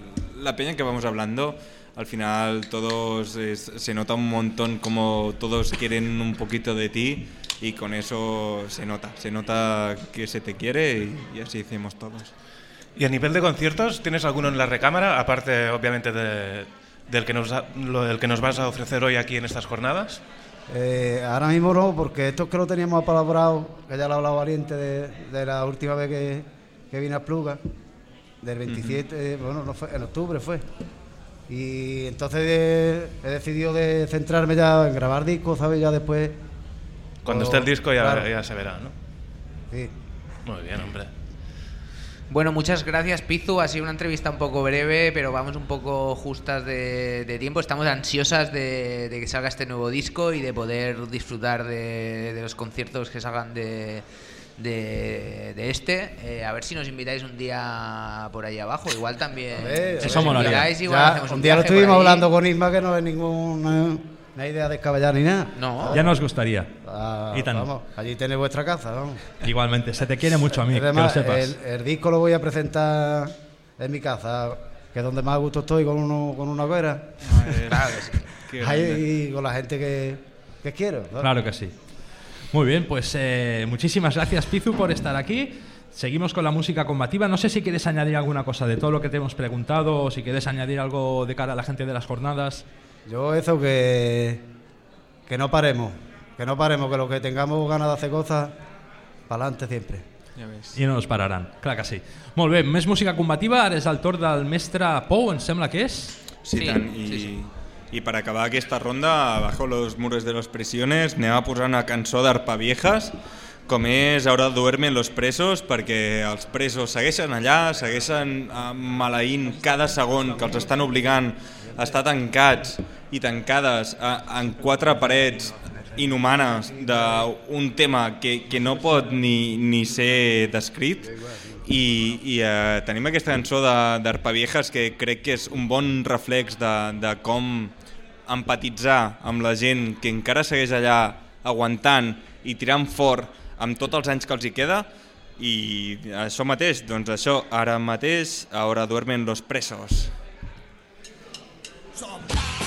la peña que vamos hablando. Al final todos es- se nota un montón como todos quieren un poquito de ti y con eso se nota, se nota que se te quiere y, y así hicimos todos. Y a nivel de conciertos, ¿tienes alguno en la recámara, aparte obviamente de- del, que nos, lo- del que nos vas a ofrecer hoy aquí en estas jornadas? Eh, ahora mismo no, porque esto es que lo teníamos apalabrado, que ya lo ha hablado Valiente de, de la última vez que, que vine a Pluga, del 27, bueno, no fue, en octubre fue. Y entonces eh, he decidido de centrarme ya en grabar discos, ¿sabes? Ya después. Cuando o- esté el disco ya, claro. ya se verá, ¿no? Sí. Muy bien, hombre. Bueno, muchas gracias Pizu, ha sido una entrevista un poco breve, pero vamos un poco justas de, de tiempo. Estamos ansiosas de, de que salga este nuevo disco y de poder disfrutar de, de los conciertos que salgan de, de, de este. Eh, a ver si nos invitáis un día por ahí abajo, igual también. Eh, si eso nos molaría. invitáis, igual Ya, hacemos un día lo estuvimos hablando con Isma que no es ninguna una idea de escaballar ni nada. No. Ya nos gustaría. Ah, Y tanto. Vamos, allí tenéis vuestra casa, vamos. Igualmente, se te quiere mucho a mí, Además, que lo sepas. El, el disco lo voy a presentar en mi casa, que es donde más a gusto estoy con, uno, con una hoguera. Claro que sí. Ahí, y con la gente que, que quiero. ¿no? Claro que sí. Muy bien, pues eh, muchísimas gracias Pizu por estar aquí. Seguimos con la música combativa. No sé si quieres añadir alguna cosa de todo lo que te hemos preguntado o si quieres añadir algo de cara a la gente de las jornadas. Yo eso que, que no paremos, que no paremos, que lo que tengamos ganas de hacer cosas, para adelante siempre. Ja ves. I no ens pararan, clar que sí. Molt bé, més música combativa, ara és el torn del mestre Pou, em sembla que és? Sí, Sí, tant. I, sí, sí. I per acabar aquesta ronda, bajo los muros de los prisiones, anem a posar una cançó d'Arpa Viejas, com és Ahora duermen los presos, perquè els presos segueixen allà, segueixen maleint cada segon que els estan obligant a estar tancats i tancades en quatre parets inhumanes d'un tema que, que no pot ni, ni ser descrit. I, i eh, tenim aquesta cançó de- d'Arpaviejas que crec que és un bon reflex de, de com empatitzar amb la gent que encara segueix allà aguantant i tirant fort amb tots els anys que els hi queda i això mateix, doncs això, ara mateix, ara duermen los presos. Som...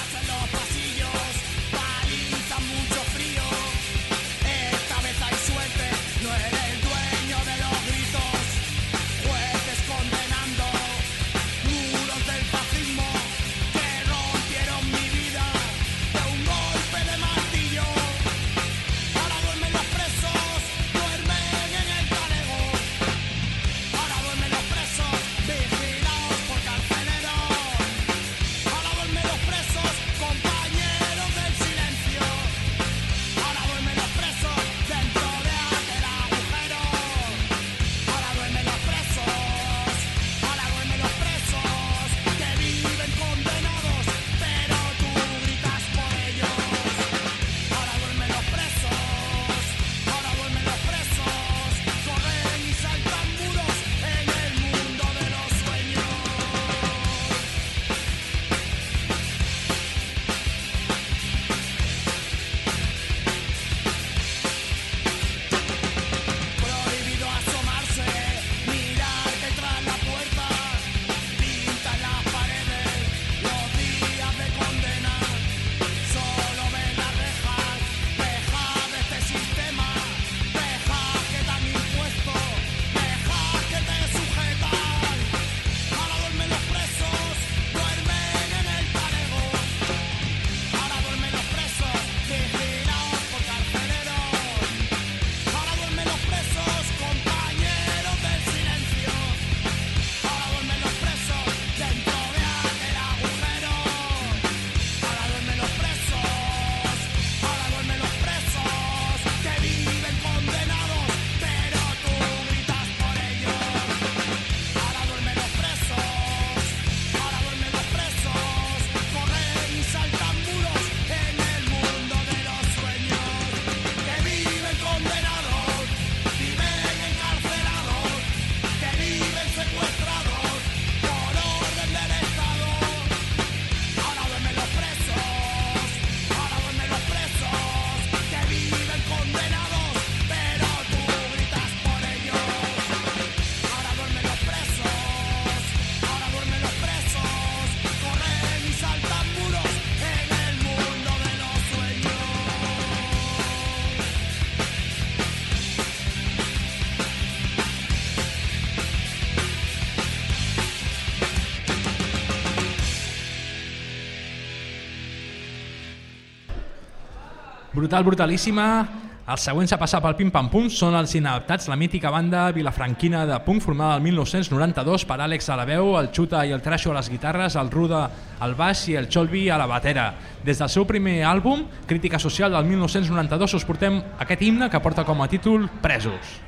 brutal, brutalíssima. Els següents a passar pel pim-pam-pum són els Inadaptats, la mítica banda vilafranquina de punk formada el 1992 per Àlex a la veu, el Xuta i el Trasho a les guitarres, el Ruda al baix i el Cholvi a la batera. Des del seu primer àlbum, Crítica Social del 1992, us portem aquest himne que porta com a títol Presos.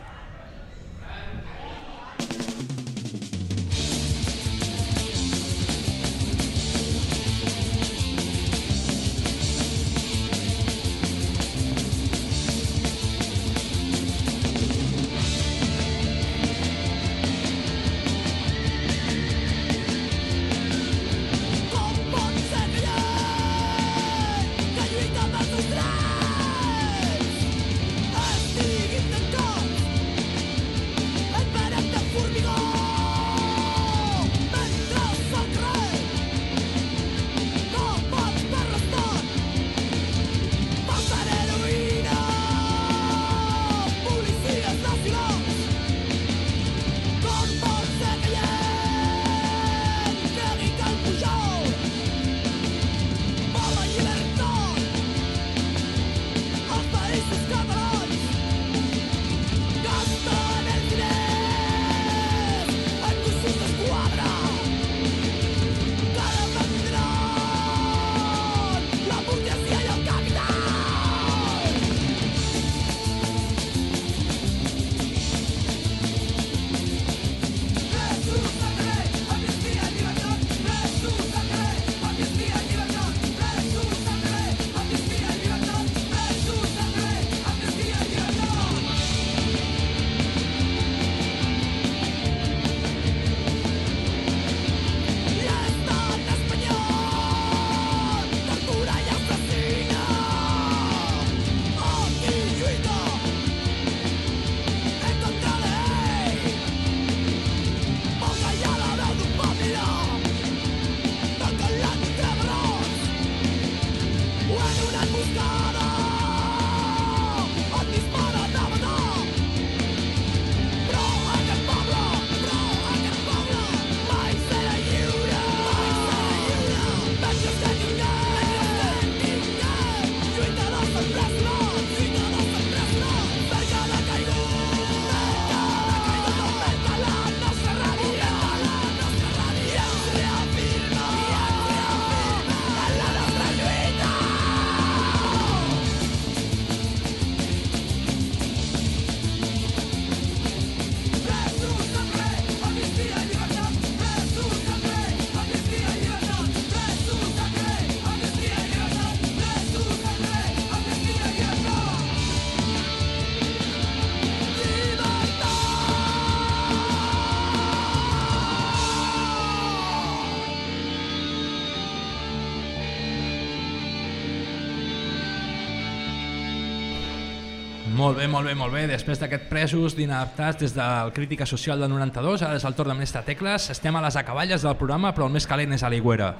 Bé, molt bé, molt bé. Després d'aquest presos d'inadaptats des del Crítica Social del 92, ara és el torn de Mestre Tecles. Estem a les acaballes del programa, però el més calent és a l'Aigüera.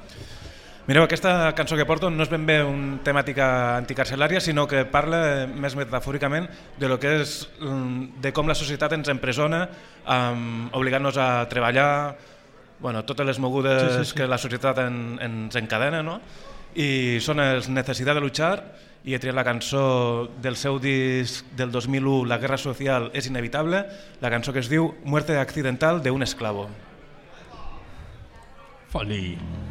Mireu, aquesta cançó que porto no és ben bé una temàtica anticarcelària, sinó que parla més metafòricament de lo que és mm, de com la societat ens empresona, um, obligant-nos a treballar, bueno, totes les mogudes Sí, sí, sí. que la societat en, ens encadena, no? I són els Necessitat de luchar i he triat la cançó del seu disc del 2001, La guerra social és inevitable, la cançó que es diu Muerte accidental de un esclavo. Foli. Suena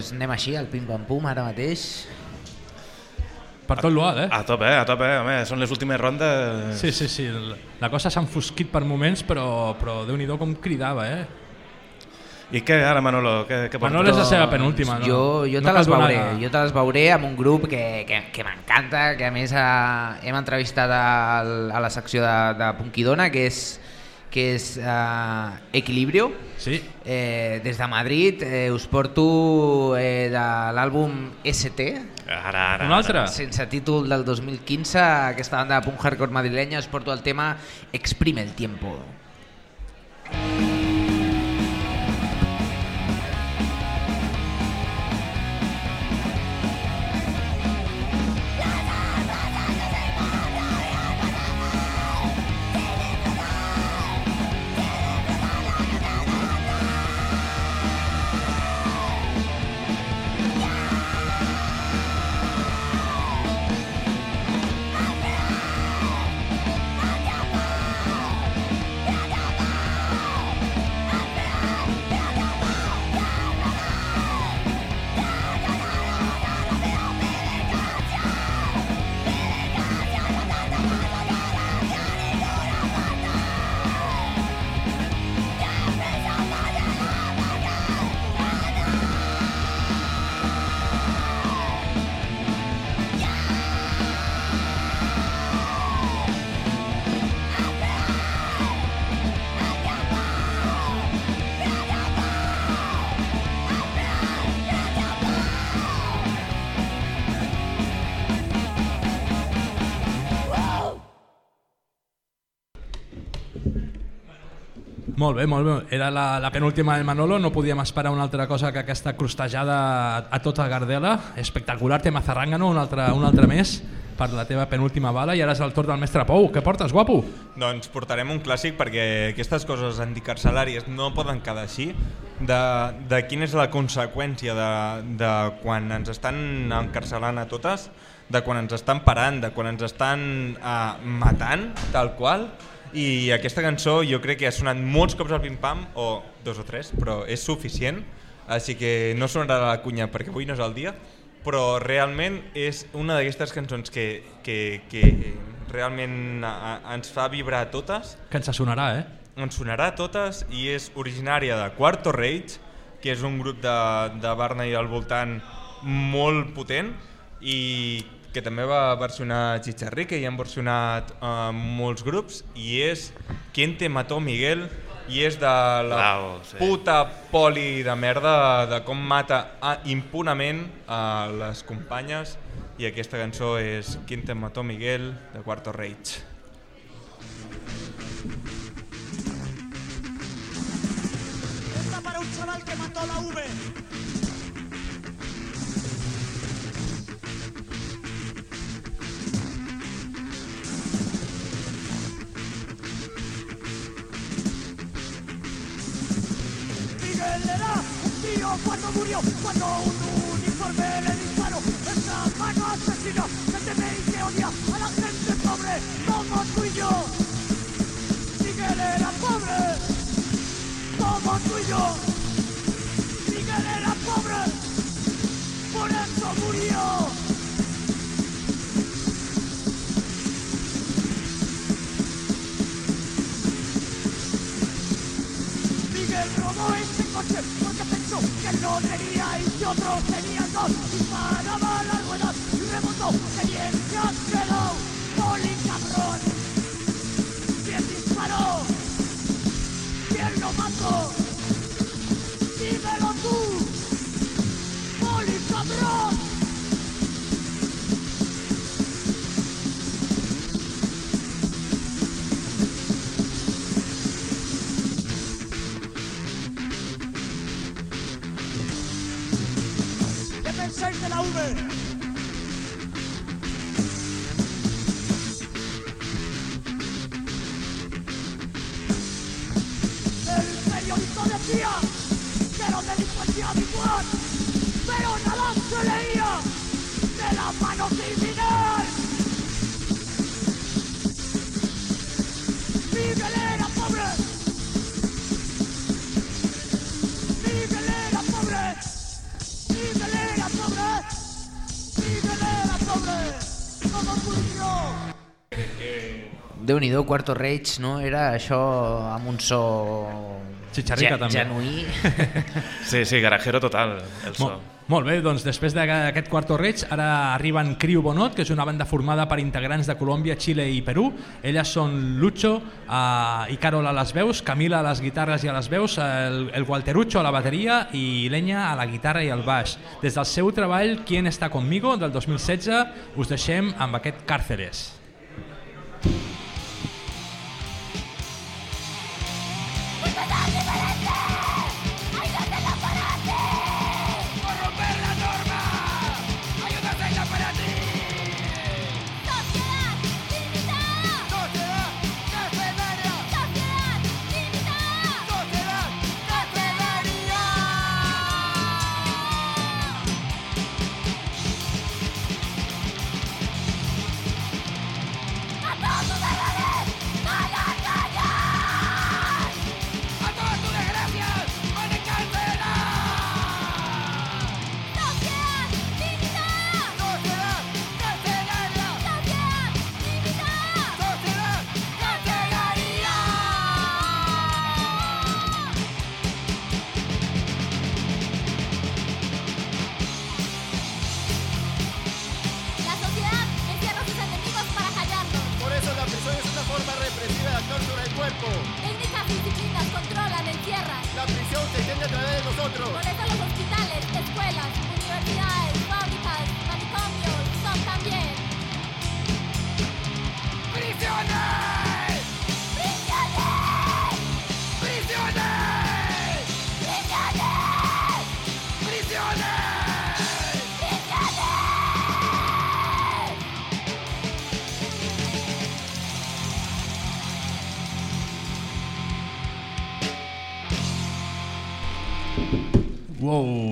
pues anem així, al pim-pam-pum, ara mateix. Per tot l'UAL, eh? A tope, a tope, home, són les últimes rondes. Sí, sí, sí. La cosa s'ha enfosquit per moments, però, però Déu-n'hi-do com cridava, eh? I què ara, Manolo? Què, què? Manolo és la seva penúltima, no? Jo, jo No te les donar- veuré, jo te les veuré amb un grup que, que, que m'encanta, que a més ha, hem entrevistat al, a la secció de, de Punkidona, que és que és uh, Equilibrio. Sí. Eh, des de Madrid eh, us porto eh, de l'àlbum ST. Ara, ara. Un altre? Sense títol del 2015, aquesta banda de punk hardcore madrilenya, us porto el tema Exprime el tiempo. Thank Molt bé, molt bé. Era la, la penúltima del Manolo, no podíem esperar una altra cosa que aquesta crostejada a, a tota Gardela. Espectacular, tema zarrangano, un altre, un altre més per la teva penúltima bala i ara és el torn del mestre Pou. Què portes, guapo? Doncs portarem un clàssic perquè aquestes coses anticarcelàries no poden quedar així. De, de quina és la conseqüència de, de quan ens estan encarcelant a totes, de quan ens estan parant, de quan ens estan uh, matant, tal qual. I aquesta cançó jo crec que ha sonat molts cops al pim-pam, o dos o tres, però és suficient, així que no sonarà la cunya perquè avui no és el dia, però realment és una d'aquestes cançons que, que, que realment a, a, ens fa vibrar a totes. Que ens sonarà, eh? Ens sonarà a totes i és originària de Quarto Rage, que és un grup de, de Barna i al voltant molt potent i que també va versionar Chicharrique i han versionat uh, molts grups i és Quien te mató Miguel i és de la Bravo, sí. puta poli de merda de com mata ah, impunament a les companyes i aquesta cançó és Quien te mató Miguel de Quarto Rage. Esta para un chaval que mandó la V. Miguel era un tío cuando murió, cuando un uniforme le disparó. Esa mano asesina que teme y que odia a la gente pobre como tú y yo. Miguel era pobre como tú y yo. Miguel era pobre, por eso murió. Miguel robó porque pensó que no tenía y que otros tenían dos. Disparaba las ruedas y remontó. ¡Qué bien se ha quedado! ¡Poli cabrón! ¿Quién disparó? ¿Quién lo mató? Déu-n'hi-do, Quarto Rage, no? Era això amb un so... Chicharrica, ge- també. Genuí. Sí, sí, garajero total, el so. Molt, molt bé, doncs després d'aquest Quarto Reig, ara arriben Criu Bonot, que és una banda formada per integrants de Colòmbia, Xile i Perú. Elles són Lucho eh, i Carol a les veus, Camila a les guitarres i a les veus, el, el Walterucho a la bateria i Leña a la guitarra i al baix. Des del seu treball Quién està conmigo, del 2016, us deixem amb aquest Càrceres.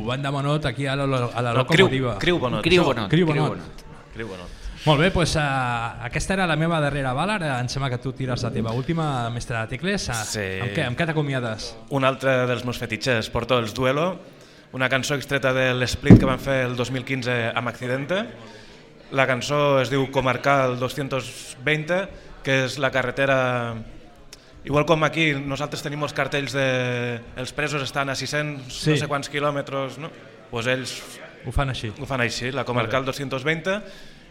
Uou, banda Bonot aquí a la, a la No, Criu- locomotiva. Criu Bonot. Criu Criu Bonot. Criu Bonot. Criu Bonot. Molt bé, doncs, uh, aquesta era la meva darrera bala, ara em sembla que tu tires la teva última, mestre Tecles. Uh, Sí. Amb què, amb què t'acomiades? Un altre dels meus fetitxes, porto els Duelo, una cançó extreta de l'Split que van fer el 2015 amb Accidente. La cançó es diu Comarcal 220, que és la carretera... Igual com aquí, nosaltres tenim els cartells de... Els presos estan a 600, Sí. no sé quants quilòmetres, no? Pues ells Ho fan així. ho fan així, la Comarcal 220,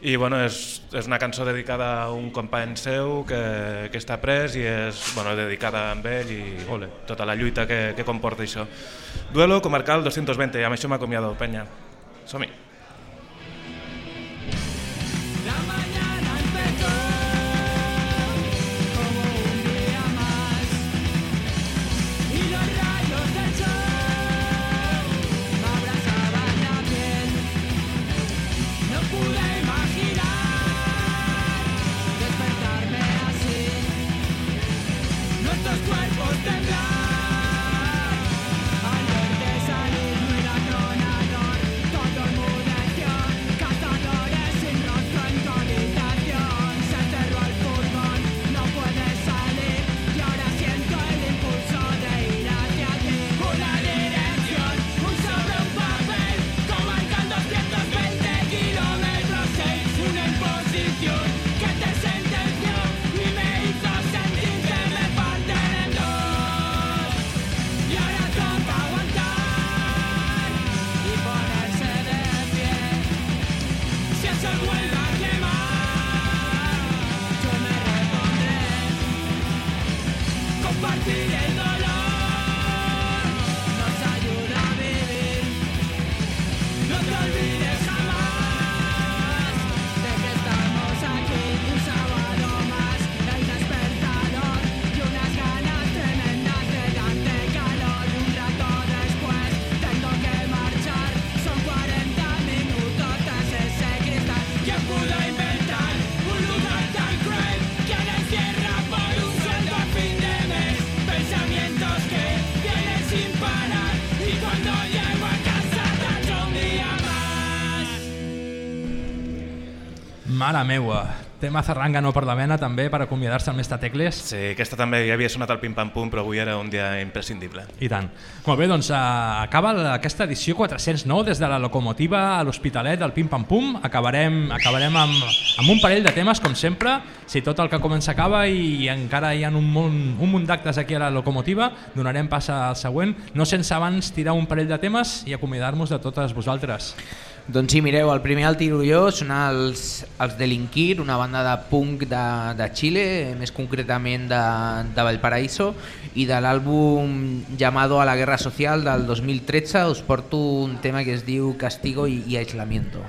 i bueno, és, és una cançó dedicada a un company seu que, que està pres i és bueno, dedicada a ell i Ole. tota la lluita que, que comporta això. Duelo Comarcal 220, i amb això m'acomiado, penya. Som-hi. Mare meua, tema zarrangano per la vena també per acomiadar-se el mestre Tecles. Sí, aquesta també ja havia sonat al pim-pam-pum, però avui era un dia imprescindible. I tant. Molt bé, doncs uh, acaba aquesta edició 409 des de la locomotiva a l'Hospitalet del Pim Pam Pum. Acabarem, acabarem amb, amb un parell de temes, com sempre. Si tot el que comença acaba i encara hi ha un munt, un munt d'actes aquí a la locomotiva, donarem pas al següent, no sense abans tirar un parell de temes i acomiadar-nos de totes vosaltres. Doncs sí, mireu, el primer al tiro jo són els, els Delinquir, una banda de punk de, de Xile, més concretament de, de Valparaíso, i de l'àlbum Llamado a la Guerra Social del 2013 us porto un tema que es diu Castigo i, i Aislamiento.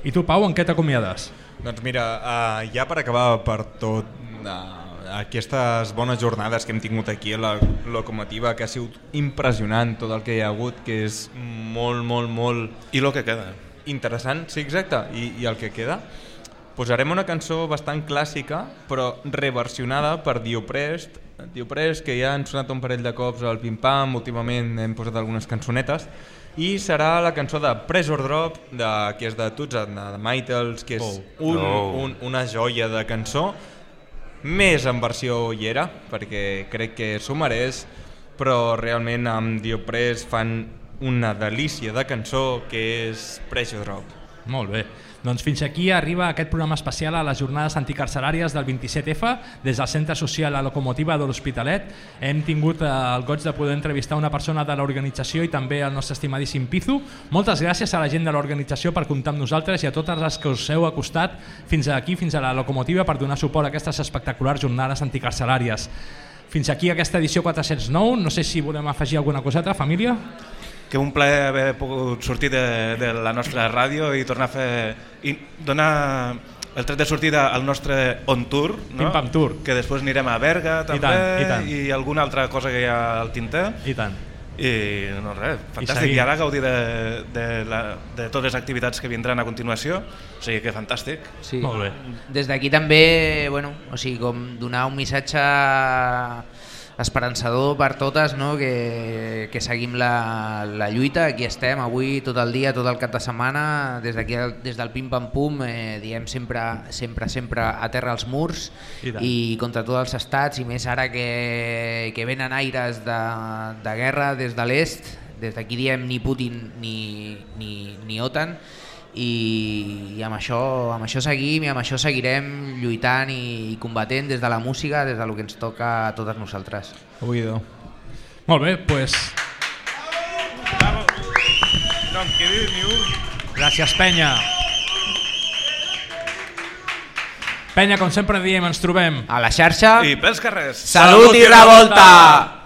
I tu, Pau, en què t'acomiades? Doncs mira, uh, ja per acabar per tot uh, aquestes bones jornades que hem tingut aquí a la locomotiva, que ha sigut impressionant tot el que hi ha hagut, que és molt, molt, molt... I el que queda. Interessant, sí, exacte. I, i el que queda? Posarem una cançó bastant clàssica, però reversionada per Dioprest. Dioprest, que ja han sonat un parell de cops al Pim Pam, últimament hem posat algunes cançonetes, i serà la cançó de Pressure Drop, de, que és de Tuts and the Mitals, que és Oh. un, Oh. un, una joia de cançó, més en versió llera, perquè crec que s'ho mereix, però realment amb Diopress fan una delícia de cançó que és Pressure Drop. Molt bé. Doncs fins aquí arriba aquest programa especial a les jornades anticarceràries del 27F des del Centre Social La Locomotiva de l'Hospitalet. Hem tingut eh, el goig de poder entrevistar una persona de l'organització i també el nostre estimadíssim Pizu. Moltes gràcies a la gent de l'organització per comptar amb nosaltres i a totes les que us heu acostat fins aquí, fins a la Locomotiva, per donar suport a aquestes espectaculars jornades anticarceràries. Fins aquí aquesta edició 409. No sé si volem afegir alguna coseta, família? Que un plaer haver pogut sortir de, de la nostra ràdio i tornar a fer i donar el tret de sortida al nostre on tour, no? Pim Pam Tour. que després anirem a Berga també tant, i tant. i alguna altra cosa que hi ha al tinter I tant. i no res, fantàstic seguim. i, ara gaudir de, de, la, de totes les activitats que vindran a continuació o sigui que fantàstic Sí. Molt bé. Des d'aquí també, bueno, o sigui, com donar un missatge a esperançador per totes no? que, que seguim la, la lluita, aquí estem avui tot el dia, tot el cap de setmana, des d'aquí des del pim pam pum, eh, diem sempre, sempre, sempre a terra els murs I tant. i contra tots els estats i més ara que, que venen aires de, de guerra des de l'est, des d'aquí diem ni Putin ni, ni, ni OTAN i, i amb, això, amb això seguim i amb això seguirem lluitant i, i combatent des de la música, des de lo que ens toca a totes nosaltres. Oído. Molt bé, pues, No em quedi ni un. gràcies penya. Penya, com sempre diem, ens trobem a la xarxa I pels carrers. Salut i revolta!